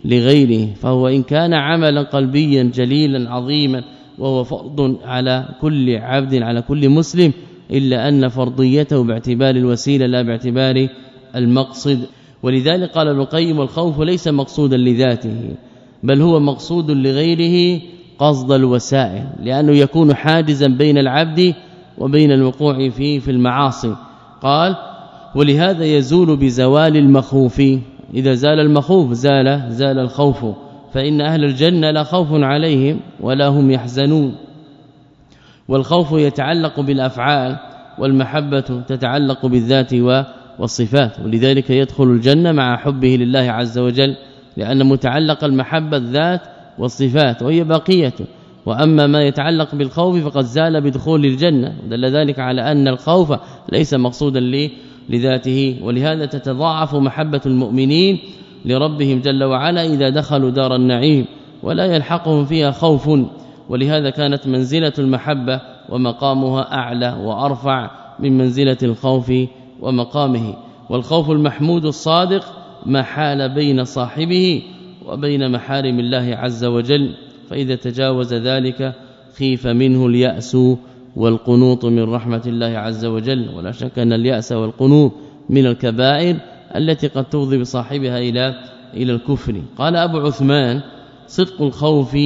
لغيره. فهو إن كان عملا قلبيا جليلا عظيما وهو فرض على كل عبد على كل مسلم إلا أن فرضيته باعتبار الوسيلة لا باعتبار المقصد. ولذلك قال ابن القيم الخوف ليس مقصودا لذاته بل هو مقصود لغيره قصد الوسائل لأنه يكون حاجزا بين العبد وبين الوقوع فيه في المعاصي. قال ولهذا يزول بزوال المخوف إذا زال المخوف زال زال الخوف. فإن أهل الجنة لا خوف عليهم ولا هم يحزنون. والخوف يتعلق بالأفعال والمحبة تتعلق بالذات والصفات. ولذلك يدخل الجنة مع حبه لله عز وجل لأن متعلق المحبة الذات والصفات وهي بقيه وأما ما يتعلق بالخوف فقد زال بدخول الجنة. دل ذلك على أن الخوف ليس مقصودا لذاته. ولهذا تتضاعف محبة المؤمنين لربهم جل وعلا إذا دخلوا دار النعيم ولا يلحقهم فيها خوف. ولهذا كانت منزلة المحبة ومقامها أعلى وأرفع من منزلة الخوف ومقامه. والخوف المحمود الصادق ما حال بين صاحبه وبين محارم الله عز وجل. فإذا تجاوز ذلك خيف منه اليأس والقنوط من رحمة الله عز وجل. ولا شك أن اليأس والقنوط من الكبائر التي قد تفضي بصاحبها إلى إلى الكفر. قال أبو عثمان صدق الخوف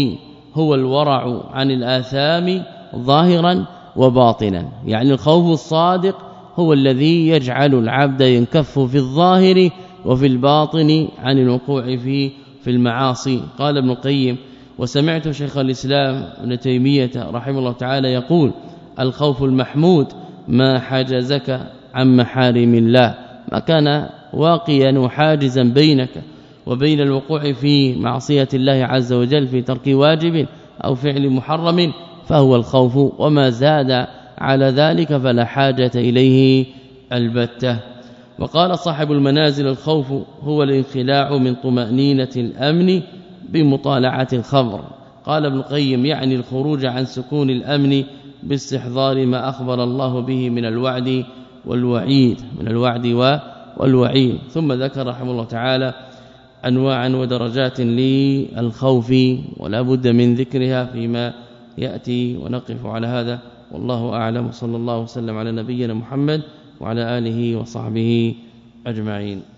هو الورع عن الآثام ظاهرا وباطنا. يعني الخوف الصادق هو الذي يجعل العبد ينكف في الظاهر وفي الباطن عن الوقوع في في المعاصي. قال ابن القيم وسمعت شيخ الإسلام ابن تيمية رحمه الله تعالى يقول الخوف المحمود ما حجزك عن محارم الله. ما كان واقيا وحاجزا بينك وبين الوقوع في معصية الله عز وجل في ترك واجب أو فعل محرم فهو الخوف وما زاد على ذلك فلا حاجة إليه البتة. وقال صاحب المنازل الخوف هو الانخلاع من طمأنينة الأمن بمطالعة الخبر. قال ابن القيم يعني الخروج عن سكون الأمن باستحضار ما أخبر الله به من الوعد والوعيد من الوعد والوعيد ثم ذكر رحمه الله تعالى انواعا ودرجات للخوف ولا بد من ذكرها فيما يأتي ونقف على هذا. والله أعلم. صلى الله وسلم على نبينا محمد وعلى آله وصحبه أجمعين.